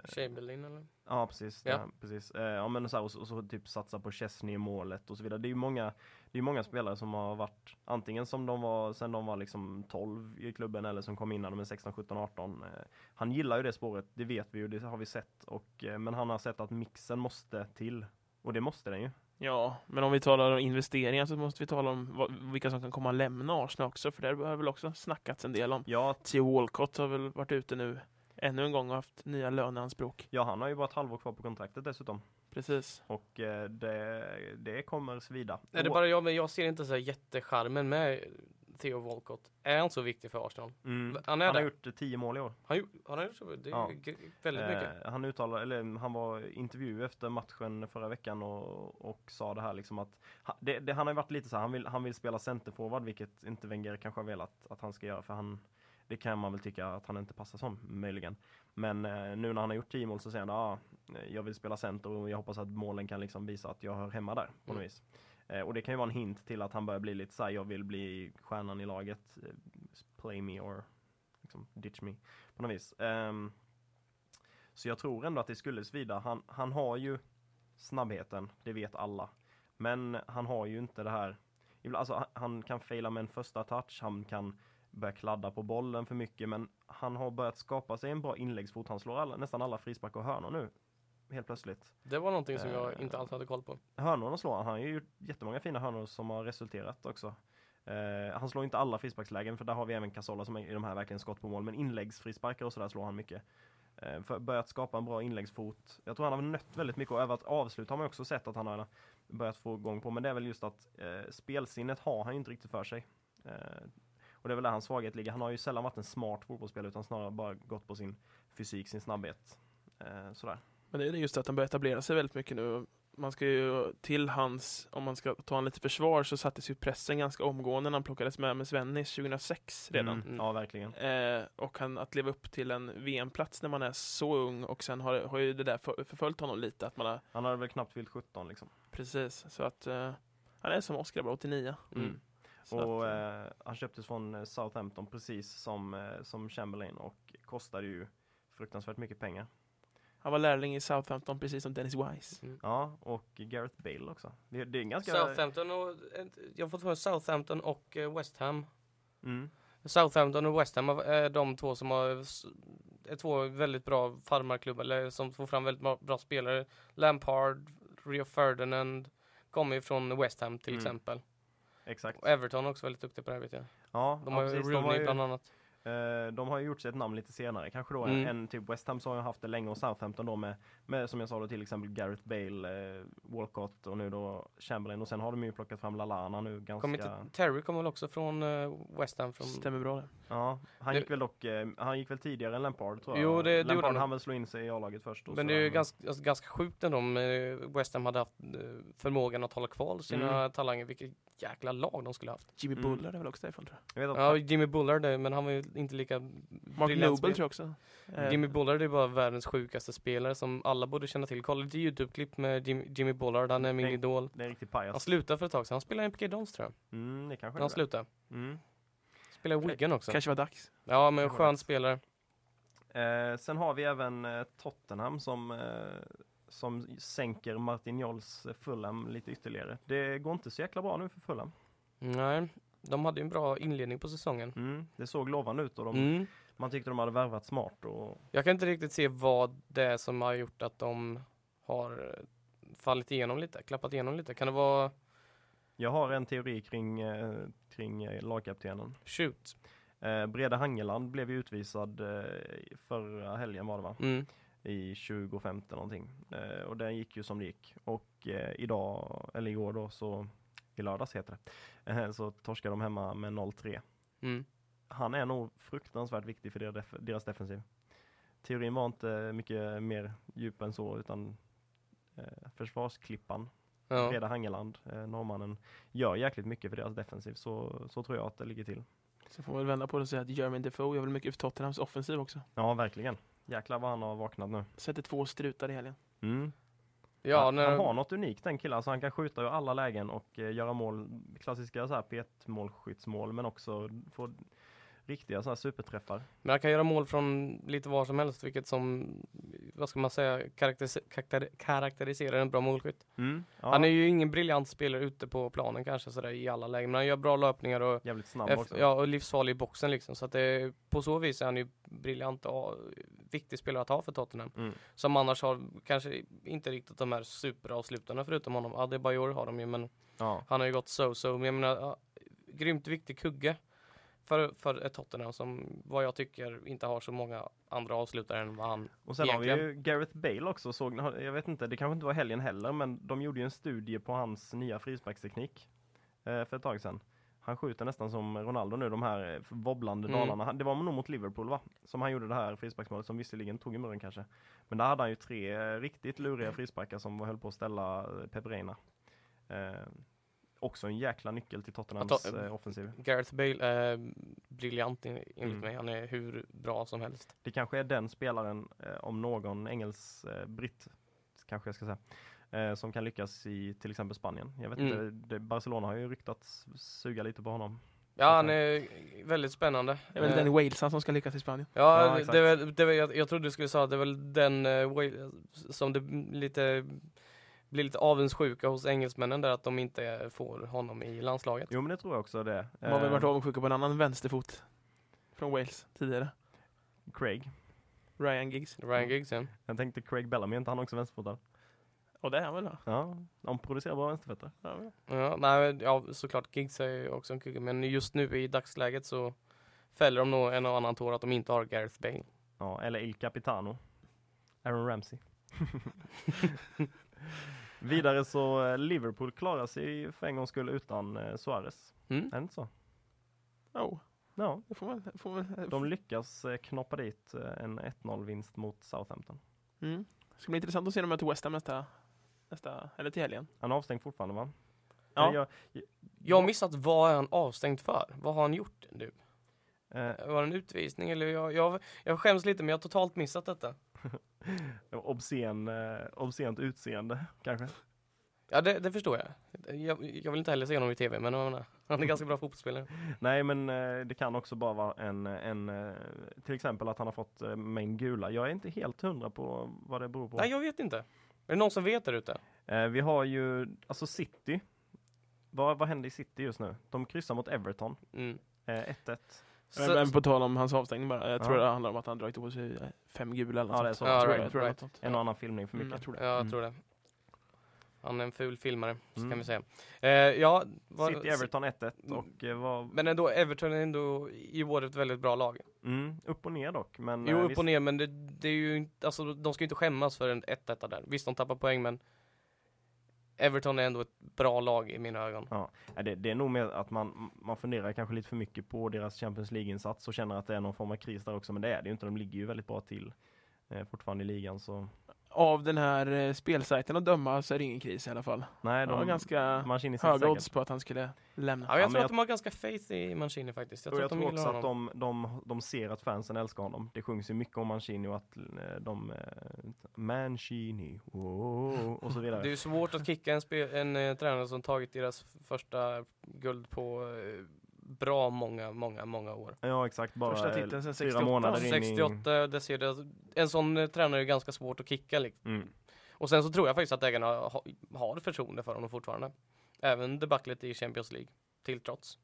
Chamberlain eller? Ja precis, Ja. ja. precis. Eh, ja, men så, här, och, så, och så typ satsa på Chesney i målet och så vidare. Det är ju många, det är många spelare som har varit antingen som de var sen de var liksom 12 i klubben eller som kom in när de är 16, 17, 18. Eh, han gillar ju det spåret, det vet vi ju, det har vi sett. Och, eh, men han har sett att mixen måste till. Och det måste den ju. ja, men om vi talar om investeringar så måste vi tala om vad, vilka som kan komma att lämna Arsenal också. För där har väl också snackats en del om. Ja, Theo Walcott har väl varit ute nu ännu en gång haft nya löneanspråk. ja, han har ju bara ett halvår kvar på kontraktet dessutom. Precis. Och eh, det, det kommer svida. Är det bara jag, men jag ser inte så här jättecharmen med Theo Walcott. Är han så viktig för Arsenal? Mm. Han Han är har det? gjort eh, tio mål i år. Han, han har gjort så? Det är Ja. väldigt mycket. Eh, han uttalade, eller han var i intervju efter matchen förra veckan och, och sa det här liksom att det, det, han har varit lite så här, han vill, han vill spela centerforward vilket inte Wenger kanske har velat att han ska göra för han det kan man väl tycka att han inte passar som möjligen. Men eh, nu när han har gjort 10 mål så säger han ah, jag vill spela center och jag hoppas att målen kan liksom visa att jag hör hemma där på något Mm. vis. Eh, och det kan ju vara en hint till att han börjar bli lite så här, jag vill bli stjärnan i laget. eh, Play me or liksom, ditch me på något vis. Ehm, så jag tror ändå att det skulle svida. Han, han har ju snabbheten, det vet alla. Men han har ju inte det här. alltså, han- han kan faila med en första touch, han kan börja kladda på bollen för mycket, men han har börjat skapa sig en bra inläggsfot. Han slår alla, nästan alla frisparkar och hörnor nu, helt plötsligt. Det var någonting som jag Eh. inte alls hade koll på. Hörnorna slår han, han har ju gjort jättemånga fina hörnor som har resulterat också. Eh, han slår inte alla frisparkslägen, för där har vi även Casola som är i de här verkligen skott på mål, men inläggsfrisparkar och sådär slår han mycket. Eh, för, börjat skapa en bra inläggsfot. Jag tror han har nött väldigt mycket och över att avsluta har man också sett att han har börjat få igång på, men det är väl just att eh, spelsinnet har han ju inte riktigt för sig. Och det är väl där hans svaghet ligger. Han har ju sällan varit en smart fotbollsspelare utan snarare bara gått på sin fysik, sin snabbhet. Eh, sådär. Men det är just att han börjar etablera sig väldigt mycket nu. Man ska ju till hans, om man ska ta han lite försvar, så sattes ju pressen ganska omgående när han plockades med med Svennis 2006 redan. Mm, ja, verkligen. Eh, och han, att leva upp till en VM-plats när man är så ung och sen har, har ju det där för, förföljt honom lite. Att man har, Han hade väl knappt fyllt 17 liksom. precis, så att eh, han är som Oscar, bara 89. Mm. Och att, eh, eh, han köptes från eh, Southampton precis som, som Chamberlain och kostade ju fruktansvärt mycket pengar. han var lärling i Southampton precis som Dennis Wise. Ja, och Gareth Bale också. Det, det är en ganska... Southampton och, jag har fått för Southampton och West Ham. Mm, Southampton och West Ham är de två som har är två väldigt bra farmarklubbar, eller som får fram väldigt bra, bra spelare. Lampard, Rio Ferdinand kommer ju från West Ham till Mm. exempel. Exakt. Och Everton också väldigt duktiga på det här vet jag. Ja, De ja, har ju precis. De Rooney har ju, bland annat. eh, de har ju gjort sig ett namn lite senare kanske då Mm. än typ West Ham så har ju haft det länge och Southampton då med, med som jag sa då till exempel Gareth Bale, eh, Walcott och nu då Chamberlain och sen har de ju plockat fram Lalana nu ganska... Kom inte, Terry kommer väl också från eh, West Ham? Från, Stämmer bra det. Ja, han Det- gick väl dock, eh, han gick väl tidigare än Lampard tror jag. Jo, det- Lampard han. han väl slå in sig i A-laget först. och men det är ju ganska, alltså, ganska sjukt ändå om eh, West Ham hade haft eh, förmågan att hålla kvar sina Mm. talanger. Vilket jäkla lag de skulle haft. Jimmy Mm. Bullard är väl också därifrån tror jag. Jag vet att Ja, Jimmy Bullard, det, men han var ju inte lika Mark briljant Noble tror jag också. Eh, Jimmy Bullard är bara världens sjukaste spelare som alla borde känna till. Kolla lite Youtube-klipp med Jimmy, Jimmy Bullard, han är min Nej. idol. det är en riktig Han pajas. slutade för ett tag sedan, han spelade i MPK Dons tror jag. Mm, det kanske han det slutade. Mm. Spelade i Wigan också. Kanske var dags. Ja, men skön dags. spelare. Eh, sen har vi även eh, Tottenham som, eh, som sänker Martin Jols eh, Fulham lite ytterligare. Det går inte så jäkla bra nu för Fulham. Nej, de hade en bra inledning på säsongen. Mm, det såg lovande ut och de, Mm. Man tyckte de hade värvat smart. Och, Jag kan inte riktigt se vad det är som har gjort att de har eh, fallit igenom lite, klappat igenom lite. Kan det vara jag har en teori kring, eh, kring eh, lagkaptenen. shoot? Eh, Brede Hangeland blev utvisad förra helgen var det va? Mm. I 25 någonting. Eh, och den gick ju som det gick. Och eh, idag, eller igår då, så i lördags heter det, så torskade de hemma med 0-3. Mm. Han är nog fruktansvärt viktig för deras, def deras defensiv. Teorin var inte mycket mer djup än så, utan eh, försvarsklippan, Ja. Brede Hangeland, eh, norrmannen, gör jäkligt mycket för deras defensiv. Så, så tror jag att det ligger till. Så får man väl vända på det och säga att Jermaine Defoe gör väl mycket för Tottenhams offensiv också. Ja, verkligen. Jäklar vad han har vaknat nu. Sätter två strutar i helgen. Mm. Ja, han, när, han har något unikt den killen, alltså han kan skjuta ur alla lägen och eh, göra mål, klassiska så här P1 målskyttsmål men också få riktiga så här superträffar. men han kan göra mål från lite var som helst, vilket som, vad ska man säga, karaktäris karakter karaktäriserar en bra målskytt. Ja, Han är ju ingen briljant spelare ute på planen kanske sådär i alla lägen, men han gör bra löpningar och, jävligt snabb också. ja, och livsfarlig i boxen liksom. Så att det, på så vis är han ju briljant och viktig spelare att ha för Tottenham. Mm. Som annars har kanske inte riktigt de här superavslutarna förutom honom. Adebayor har de ju men Ja. han har ju gått so-so. Men jag menar, grymt viktig kugge för, för ett Tottenham som vad jag tycker inte har så många andra avslutare än vad han Och sen har vi Egentligen. ju Gareth Bale också, såg, jag vet inte, det kanske inte var helgen heller, men de gjorde ju en studie på hans nya frisparksteknik eh, för ett tag sedan. Han skjuter nästan som Ronaldo nu, de här eh, wobblande Mm. dalarna. Det var nog mot Liverpool va? Som han gjorde det här frisparksmålet som visserligen tog i muren kanske. Men där hade han ju tre eh, riktigt luriga frisparkar som höll på att ställa eh, Pep Reina. Eh, också en jäkla nyckel till Tottenhams ta- eh, offensiv. Gareth Bale är briljant en- enligt Mm. mig. Han är hur bra som helst. Det kanske är den spelaren, eh, om någon engelsk eh, britt, kanske jag ska säga, eh, som kan lyckas i till exempel Spanien. Jag vet Mm. inte, det, Barcelona har ju ryktats suga lite på honom. Ja, han är väldigt spännande. Det är väl Eh, den Walesan som ska lyckas i Spanien. Ja, Ja, det det väl, jag, jag trodde du skulle säga att det är väl den Wales- som det lite blir lite avundsjuka hos engelsmännen där att de inte får honom i landslaget. Jo men det tror jag också det. De har väl varit Eh, avundsjuka på en annan vänsterfot från Wales tidigare. Craig. Ryan Giggs. Ryan Giggs ja. Jag tänkte Craig Bellamy, är inte han också vänsterfotad? Och det är han väl då? Ja, de producerar bra vänsterfötter. Ja, nej, ja, såklart Giggs är ju också en kugge, men just nu i dagsläget så fäller de nog en och annan tår att de inte har Gareth Bale. Ja, eller Il Capitano. Aaron Ramsey. Vidare så eh, Liverpool klarar sig för en gångs skull utan eh, Suarez. Mm? Är det inte så? Oh, Ja, det får man, får man, de lyckas eh, knoppa dit en 1-0 vinst mot Southampton. mm. Det ska bli intressant att se dem möta West Ham nästa, nästa, eller till helgen. Han är avstängd fortfarande va? Ja. Eller Jag, Jag har missat vad är han avstängd för? Vad har han gjort nu? eh, Var det en utvisning eller? Jag, jag, jag skäms lite men jag har totalt missat detta. obscen, eh, obscent utseende kanske. Ja det, det förstår jag. jag. Jag vill inte heller se honom i tv men han är ganska bra fotbollsspelare. Nej men eh, det kan också bara vara en, en eh, till exempel att han har fått mängd gula. Jag är inte helt hundra på vad det beror på. Nej jag vet inte. Är det någon som vet där ute? Vi har ju, alltså City. Vad, vad händer i City just nu? De kryssar mot Everton. Mm. 1-1. Så, Men på tal om hans avstängning bara. Jag tror Ja. det handlar om att han dragit på sig fem gula eller Ja, något så. sånt. Ja, right, right. sånt. En annan filmning för Mm, mycket. jag tror det. ja, jag Mm. tror det. Han är en ful filmare, så Mm. kan vi säga. Eh, ja, vad- City Everton 1-1 och eh, var, Men ändå, Everton är ändå i år ett väldigt bra lag. mm, upp och ner dock. Men, Jo, eh, upp visst- och ner, men det, det är ju inte, alltså de ska ju inte skämmas för en 1-1 där. Visst, de tappar poäng, men Everton är ändå ett bra lag i mina ögon. Ja, det, det är nog mer att man, man funderar kanske lite för mycket på deras Champions League-insats och känner att det är någon form av kris där också. Men det är det ju inte. De ligger ju väldigt bra till eh, fortfarande i ligan. Så av den här eh, spelsajten att döma så är det ingen kris i alla fall. nej, De har ganska Mancini höga odds på att han skulle lämna. Ja, jag Ja, tror men att de har ganska faith i Mancini faktiskt. Jag och tror jag att de också att de, de, de ser att fansen älskar honom. Det sjungs ju mycket om Mancini och att eh, de... Eh, Mancini, oh, och så vidare. Det är ju svårt att kicka en, spe, en eh, tränare som tagit deras första guld på bra många, många, många år. Ja exakt, bara Första titeln sen fyra 68. månader in 68, det ser det, en sån eh, tränare är ganska svårt att kicka liksom. Mm. Och sen så tror jag faktiskt att ägarna ha, har förtroende för honom fortfarande. Även debaclet i Champions League, till trots.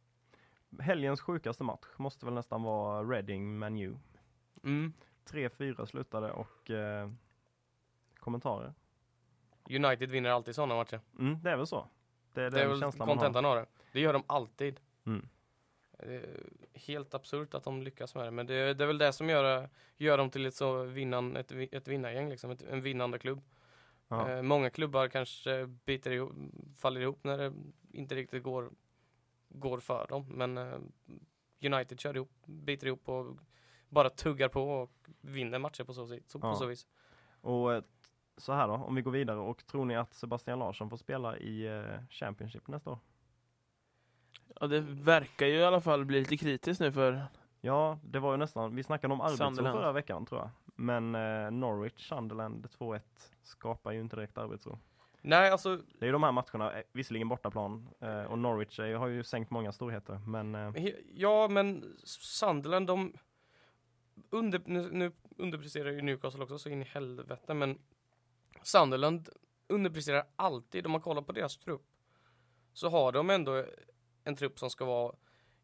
Helgens sjukaste match måste väl nästan vara Reading Manu. Mm. 3-4 slutade och eh, kommentarer. United vinner alltid sådana matcher. Mm, det är väl så. Det är Det är den väl känslan man har. kontentan av det. Det gör de alltid. Mm. Är helt absurt att de lyckas med det. Men det, det är väl det som gör, gör dem till ett, så vinnan, ett, ett vinnargäng, liksom. ett, en vinnande klubb. Eh, många klubbar kanske biter ihop, faller ihop när det inte riktigt går, går för dem. Men eh, United kör ihop, biter ihop och bara tuggar på och vinner matcher på så, så, på så vis. Och eh, så här då, om vi går vidare och tror ni att Sebastian Larsson får spela i eh, Championship nästa år? Ja, det verkar ju i alla fall bli lite kritiskt nu för Ja, det var ju nästan, vi snackade om arbetsro förra veckan tror jag. Men eh, Norwich, Sunderland 2-1 skapar ju inte direkt arbetsro. Nej, alltså Det är ju de här matcherna, eh, visserligen bortaplan, eh, och Norwich är, ju- har ju sänkt många storheter, men eh, Ja, men Sunderland, de under, nu, nu underpresterar ju Newcastle också så in i helvete, men Sunderland underpresterar alltid. Om man kollar på deras trupp så har de ändå en trupp som ska vara,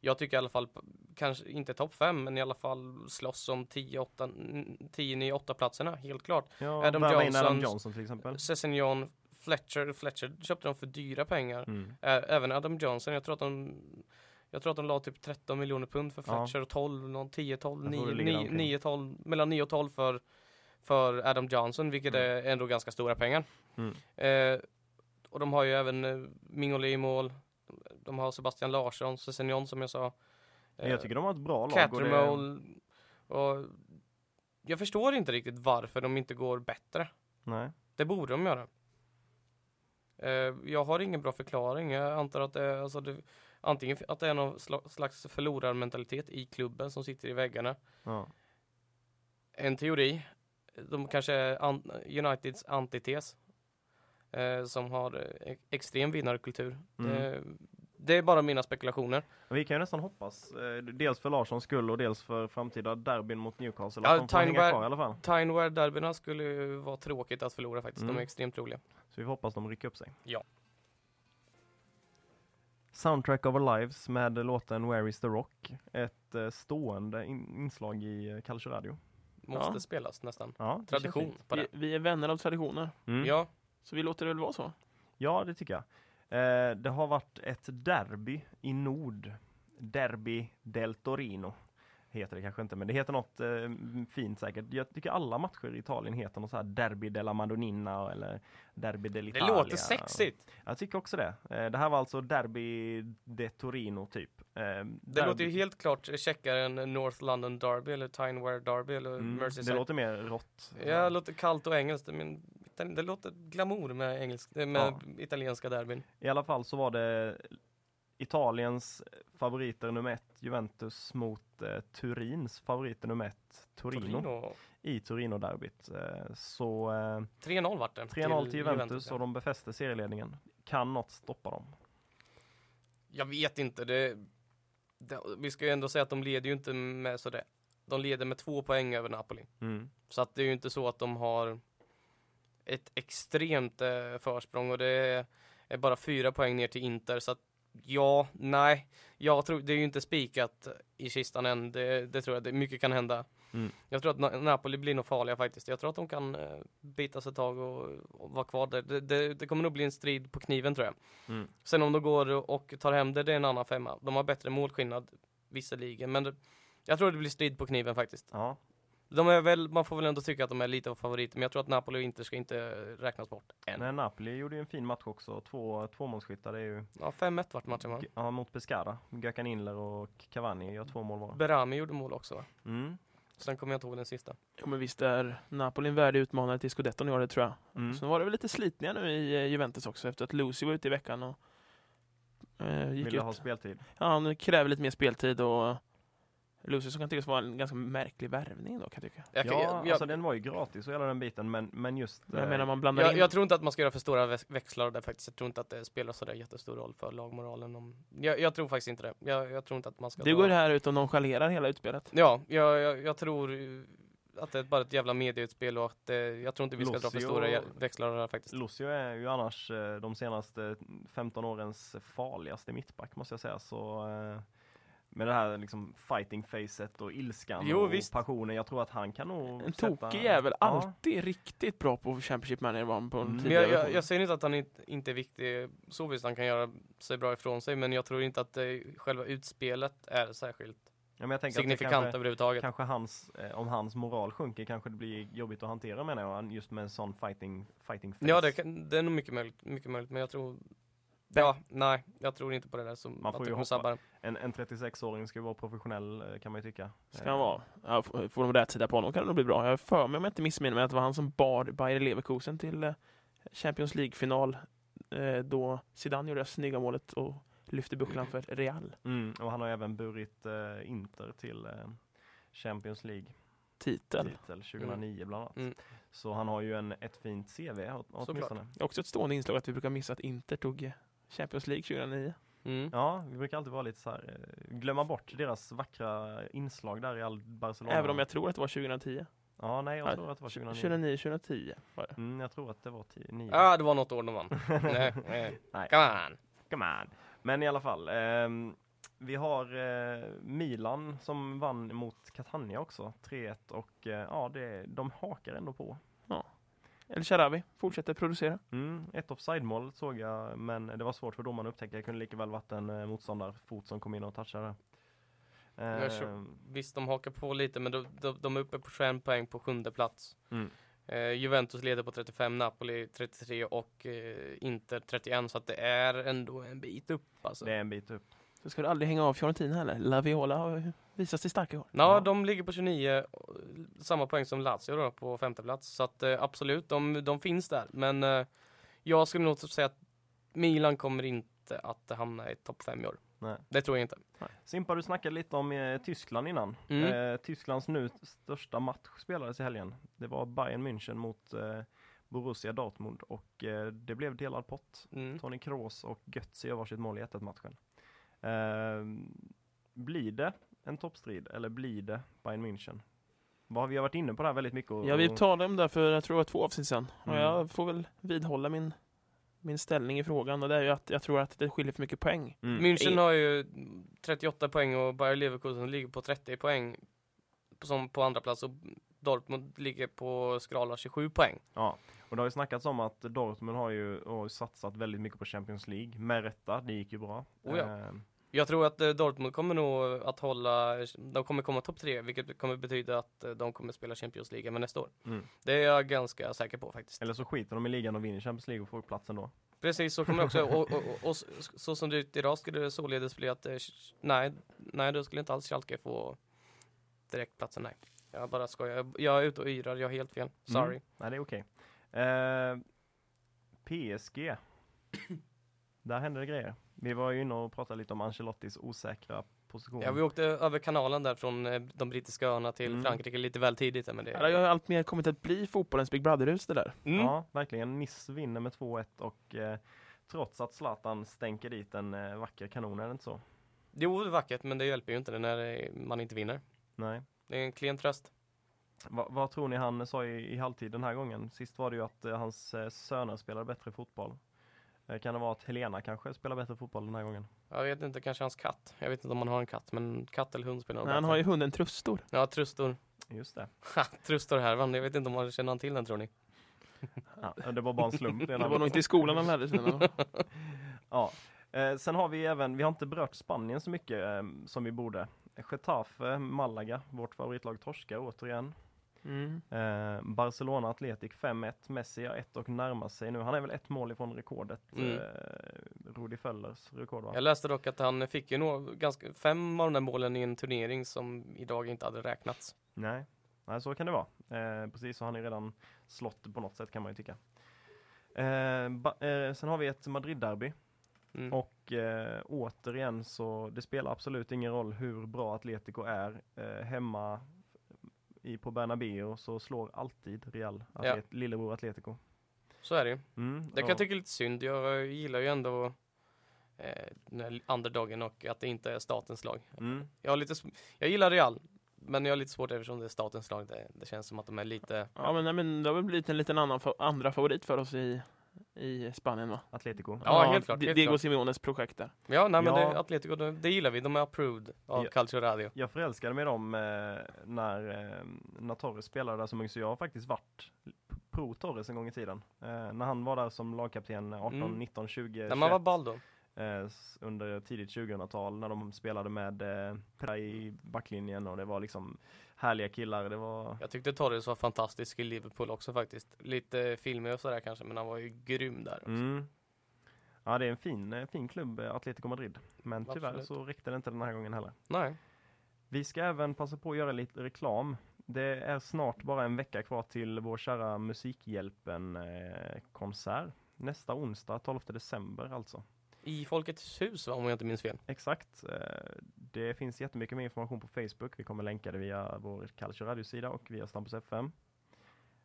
jag tycker i alla fall, kanske inte topp 5, men i alla fall slåss om 10-9-8 platserna, helt klart. ja, Adam in Adam Johnson- Johnson till exempel. Sessignon, Fletcher, Fletcher köpte de för dyra pengar. Mm. Även Adam Johnson, jag tror att de jag tror att de la typ 13 miljoner pund för Ja. Fletcher och 12, någon 10, 12, Jag tror 9, det ligger 9, omkring. 9, 12, mellan 9 och 12 för, för Adam Johnson, vilket Mm. är ändå ganska stora pengar. Mm. Eh, och de har ju även eh, Mingoli i mål, de har Sebastian Larsson, Sessignon som jag sa. Men Jag tycker de har ett bra lag. och det- Catermole, och jag förstår inte riktigt varför de inte går bättre. Nej. Det borde de göra. Eh, jag har ingen bra förklaring. Jag antar att det är, alltså det, antingen att det är någon sla- slags förlorarmentalitet i klubben som sitter i väggarna. Ja. En teori. De kanske är Uniteds antites. Eh, som har eh, extrem vinnarkultur. Mm. Det, Det är bara mina spekulationer. Vi kan ju nästan hoppas, eh, dels för Larssons skull och dels för framtida derbyn mot Newcastle, Ja, de alla fall. Tineware-derbyna skulle ju vara tråkigt att förlora faktiskt. De Mm. är extremt roliga. Så vi hoppas de rycker upp sig. Ja. Soundtrack of Our Lives med låten Where is the Rock. Ett eh, stående in- inslag i eh, Calcio Radio. Måste Ja. spelas nästan. Ja, Tradition Vi, vi är vänner av traditioner, Mm. Ja, så vi låter det väl vara så. Ja, det tycker jag. Eh, det har varit ett derby i Nord. Derby del Torino. Heter det kanske inte, men det heter något eh, fint säkert. Jag tycker alla matcher i Italien heter något så här Derby della Madonnina eller Derby det dell'Italia. låter sexigt. Jag tycker också det. Eh, det här var alltså Derby de Torino typ. Eh, Det derby- låter ju helt klart checkare än North London Derby eller Tineware Derby eller mm, Merseyside. Det låter mer rått. Ja, det låter kallt och engelskt. Men det låter glamour med, engelsk, med Ja. italienska derbyn. I alla fall så var det Italiens favoriter nummer ett, Juventus, mot eh, Turins favoriter nummer ett, Torino, Torino. i Torino-derbyt. Eh, så eh, 3-0 vart det. 3-0 till Juventus ja. och de befäste serieledningen. Kan något stoppa dem? Jag vet inte. Det, det, vi ska ju ändå säga att de leder ju inte med sådär. De leder med två poäng över Napoli. Mm. Så att det är ju inte så att de har ett extremt eh, försprång och det är, bara fyra poäng ner till Inter. Så att ja, nej. Jag tror, det är ju inte spikat i kistan än. Det, det tror jag, det, mycket kan hända. Mm. Jag tror att Na- Napoli blir nog farliga faktiskt. Jag tror att de kan eh, bita sig ett tag och, och vara kvar där. Det, det, det kommer nog bli en strid på kniven tror jag. Mm. Sen om de går och tar hem det, det är en annan femma. De har bättre målskillnad visserligen, men det, jag tror det blir strid på kniven faktiskt. Ja, De är väl, man får väl ändå tycka att de är lite av favoriter, men jag tror att Napoli och Inter ska inte räknas bort än. men Napoli gjorde ju en fin match också. Två tvåmålsskyttar, det är ju Ja, 5-1 vart matchen va? ja, mot Pescara. Gökan Inler och Cavani gör två mål var. Berami gjorde mål också va? Mm. Sen kommer jag inte ihåg den sista. Jo men visst är Napoli en värdig utmanare till scudetton i år, det tror jag. Mm. Sen var det väl lite slitningar nu i eh, Juventus också efter att Lucy var ute i veckan och eh, gick Ville ut. ha speltid. Ja, han kräver lite mer speltid och Lucy som kan tyckas vara en ganska märklig värvning då kan jag tycka. Jag, Ja, jag, jag, alltså den var ju gratis och hela den biten, men, men just... Men jag eh, menar man blandar jag, in jag tror inte att man ska göra för stora väx- växlar där faktiskt. Jag tror inte att det spelar sådär jättestor roll för lagmoralen. Om... Jag, jag tror faktiskt inte det. Jag, jag tror inte att man ska Det ta- går här ut och nonchalerar hela utspelet. Ja, jag, jag, jag tror att det är bara ett jävla medieutspel och att eh, jag tror inte vi ska dra för Lucio- stora växlar där faktiskt. Lucio är ju annars eh, de senaste 15 årens farligaste mittback måste jag säga. Så eh, med det här liksom fighting facet och ilskan Jo, och visst. passionen. Jag tror att han kan nog En sätta- tokig jävel, Ja. alltid riktigt bra på Championship Manager var han på en Mm. Men tidigare jag, jag, jag säger inte att han inte, inte är viktig så visst han kan göra sig bra ifrån sig men jag tror inte att det, själva utspelet är särskilt Ja, men jag tänker signifikant kanske, överhuvudtaget. kanske hans, eh, om hans moral sjunker kanske det blir jobbigt att hantera menar jag. Just med en sån fighting, fighting face. Ja det, kan, det är nog mycket möjligt, mycket möjligt men jag tror Ja, nej, jag tror inte på det där som Man får ju hoppa. En, en 36-åring ska ju vara professionell eh, kan man ju tycka. Ska han vara. Ja, får de rätt sida på honom kan det nog bli bra. Jag har för mig om jag inte missminner mig att det var han som bar Bayer Leverkusen till eh, Champions League-final eh, då Zidane gjorde det snygga målet och lyfte bucklan för Real. Mm, och han har även burit eh, Inter till eh, Champions League Titel. titel 2009 bland annat. Mm. Så han har ju en, ett fint CV åt- åtminstone. Är också ett stående inslag att vi brukar missa att Inter tog Champions League 2009. Mm. Ja, vi brukar alltid vara lite så här, eh, glömma bort deras vackra inslag där i all Barcelona. Även om jag tror att det var 2010. Ja, nej, jag tror att det var 2009. 2009, 2010 var det. Mm, jag tror att det var 10, Ja, det var något år de vann. nej, nej. Nej. Come on. Come on. Men i alla fall. ehm, vi har eh, Milan som vann mot Catania också, 3-1 och eh, ja, det, de hakar ändå på. El Sharawi fortsätter producera. Mm, ett offside-mål såg jag, men det var svårt för domaren att upptäcka. Det kunde lika väl varit en eh, motståndarfot som kom in och touchade. Ja, sure. Ehm, Visst, de hakar på lite, men de, de, de är uppe på 21 poäng på sjunde plats. Mm. Eh, Juventus leder på 35, Napoli 33 och eh, Inter 31, så att det är ändå en bit upp alltså. det är en bit upp. Så ska du aldrig hänga av Fiorentina heller. La Viola har ju visat sig starka i år. Ja, Ja. de ligger på 29, och samma poäng som Lazio då, på femte plats. Så att eh, absolut, de, de finns där. Men eh, jag skulle nog säga att Milan kommer inte att hamna i topp 5 i år. Nej. Det tror jag inte. Simpa, du snackade lite om eh, Tyskland innan. Mm. Eh, Tysklands nu största match spelades i helgen. Det var Bayern München mot eh, Borussia Dortmund och eh, det blev delad pott. Mm. Toni Kroos och Götze gör varsitt mål i 1-1 matchen. Eh, blir det en toppstrid eller blir det Bayern München? Vad, vi har varit inne på det här väldigt mycket. Och, Ja, vi talade om det för jag tror det var två avsnitt sedan. Och Mm. jag får väl vidhålla min, min ställning i frågan och det är ju att jag tror att det skiljer för mycket poäng. Mm. München har ju 38 poäng och Bayer Leverkusen ligger på 30 poäng som på andra plats och Dortmund ligger på skrala 27 poäng. Ja, och det har ju snackats om att Dortmund har ju har satsat väldigt mycket på Champions League. Med rätta, det gick ju bra. Oh ja. Eh, Jag tror att eh, Dortmund kommer nog att hålla, de kommer komma topp tre, vilket kommer betyda att eh, de kommer spela Champions League även nästa år. Mm. Det är jag ganska säker på faktiskt. eller så skiter de i ligan och vinner Champions League och får platsen då. Precis, så kommer också, och, och, och, och så- som det är ut idag skulle det således bli att, eh, nej, nej, då skulle inte alls Schalke få direktplatsen, nej. Jag bara skojar, jag, är ute och yrar, jag har helt fel. Sorry. Mm. Nej, det är okej. Eh, PSG. Där hände det grejer. Vi var ju inne och pratade lite om Ancelottis osäkra position. Ja, vi åkte över kanalen där från eh, de brittiska öarna till Mm. Frankrike lite väl tidigt, men det... Det har ju allt mer kommit att bli fotbollens Big Brother-hus det där. Mm. Ja, verkligen. Nice vinner med 2-1 och eh, trots att Zlatan stänker dit en eh, vacker kanon, är det inte så? Jo, det är vackert, men det hjälper ju inte när eh, man inte vinner. Nej. Det är en klen tröst. Va, vad tror ni han sa i, i halvtid den här gången? Sist var det ju att eh, hans eh, söner spelade bättre fotboll. Eh, kan det vara att Helena kanske spelar bättre fotboll den här gången? Jag vet inte, kanske hans katt. Jag vet inte om han har en katt, men katt eller hund spelar Men han bättre. har ju hunden Trustor. Ja, Trustor. Just det. Trustor härvan. Jag vet inte om man känner han till den tror ni? Ja, det var bara en slump. Det var nog inte i skolan han lärde sig den. Ja. Eh, sen har vi även, vi har inte berört Spanien så mycket eh, som vi borde. Getafe, Malaga, vårt favoritlag torskar återigen. Mm. Eh, Barcelona Atletic 5-1. Messi har ett och närmar sig nu. Han är väl ett mål ifrån rekordet. Mm. Eh, Rudi Föllers rekord va? Jag läste dock att han fick ju nog ganska, fem av de där målen i en turnering som idag inte hade räknats. Nej. Nej, så kan det vara. Eh, precis, så han är redan slått på något sätt kan man ju tycka. Eh, eh, sen har vi ett Madrid-derby. Mm. Och eh, återigen så det spelar absolut ingen roll hur bra Atletico är. Eh, hemma i, på Bernabéu så slår alltid Real, atlet, lillebror Atletico. Så är det ju. Mm, Det kan jag tycka är lite synd. Jag gillar ju ändå eh, underdogen och att det inte är statens lag. mm, Jag, har lite, jag gillar Real, men jag har lite svårt eftersom det är statens lag. Det, det känns som att de är lite... Ja, men, nej, men det har väl blivit en liten annan fa- andra favorit för oss i, i Spanien va? Atletico. Ja, helt klart, helt Diego klart. Simeones projekt där. Ja, nej men Ja. Det, Atletico, det, det gillar vi. De är approved av Ja. Calcio Radio. Jag förälskade mig dem eh, när, eh, när Torres spelade där som ung, så jag har faktiskt varit pro Torres en gång i tiden. Eh, när han var där som lagkapten 18, Mm. 19, 20, När man var 21, ball då. Eh, under tidigt 2000-tal när de spelade med eh, i backlinjen och det var liksom härliga killar. Det var Jag tyckte Torres var fantastisk i Liverpool också faktiskt. Lite filmig och sådär kanske, men han var ju grym där. också. Mm. Ja, det är en fin, eh, fin klubb, eh, Atletico Madrid. Men tyvärr Absolut. så räckte det inte den här gången heller. Nej. Vi ska även passa på att göra lite reklam. Det är snart bara en vecka kvar till vår kära Musikhjälpen-konsert. Nästa onsdag, 12 december alltså. I Folkets hus om jag inte minns fel. Exakt. Eh, Det finns jättemycket mer information på Facebook. Vi kommer länka det via vår Culture Radio-sida och via Stampus FM.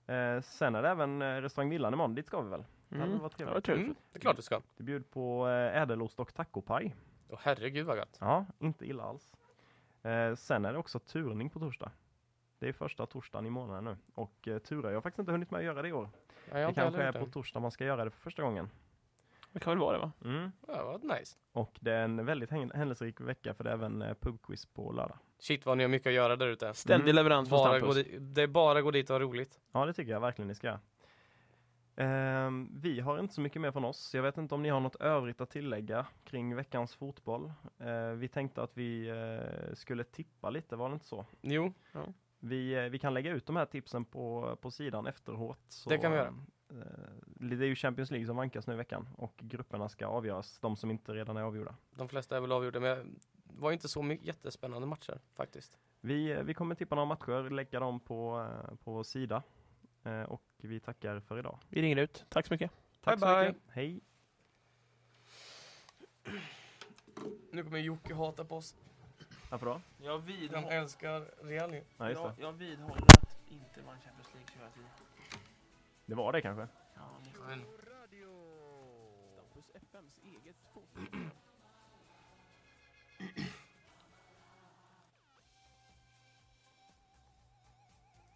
Eh, Sen är det även eh, restaurang Villan imorgon. Dit ska vi väl? Det Mm. Det trevligt. var trevligt. Mm, det är klart du ska. Det bjuder på ädelost och tacopaj. Åh herregud vad gott. Ja, inte illa alls. Sen är det också turning på torsdag. Det är första torsdagen i månaden nu. Och eh, turar, jag har faktiskt inte hunnit med att göra det i år. Ja, Det kanske är på det. torsdag man ska göra det för första gången. Det kan väl vara det va? Mm. Ja, vad nice. Och det är en väldigt häng- händelserik vecka för det är även eh, pubquiz på lördag. Shit vad ni har mycket att göra där ute. Ständig Mm. leverans från Bara gå Stampus. di- det är bara att gå dit och ha roligt. Ja, det tycker jag verkligen ni ska. Ehm, vi har inte så mycket mer från oss. Jag vet inte om ni har något övrigt att tillägga kring veckans fotboll. Eh, vi tänkte att vi eh, skulle tippa lite, var det inte så? Jo, Vi, eh, vi kan lägga ut de här tipsen på, på sidan efteråt. Så, Det kan vi göra. Eh, det är ju Champions League som vankas nu i veckan och grupperna ska avgöras, de som inte redan är avgjorda. de flesta är väl avgjorda, men det var inte så mycket jättespännande matcher faktiskt. Vi, eh, vi kommer tippa några matcher, lägga dem på, eh, på vår sida. Och vi tackar för idag. Vi ringer ut. Tack så mycket. Tack Bye, så bye. mycket. Hej! Nu kommer Jocke hata på oss. Varför då? Jag Han vidhåller, älskar Real ju. Ja, just det. jag, jag vidhåller att inte vann Champions League 2010. Det var det kanske? Ja, FMs eget fotbollsprogram.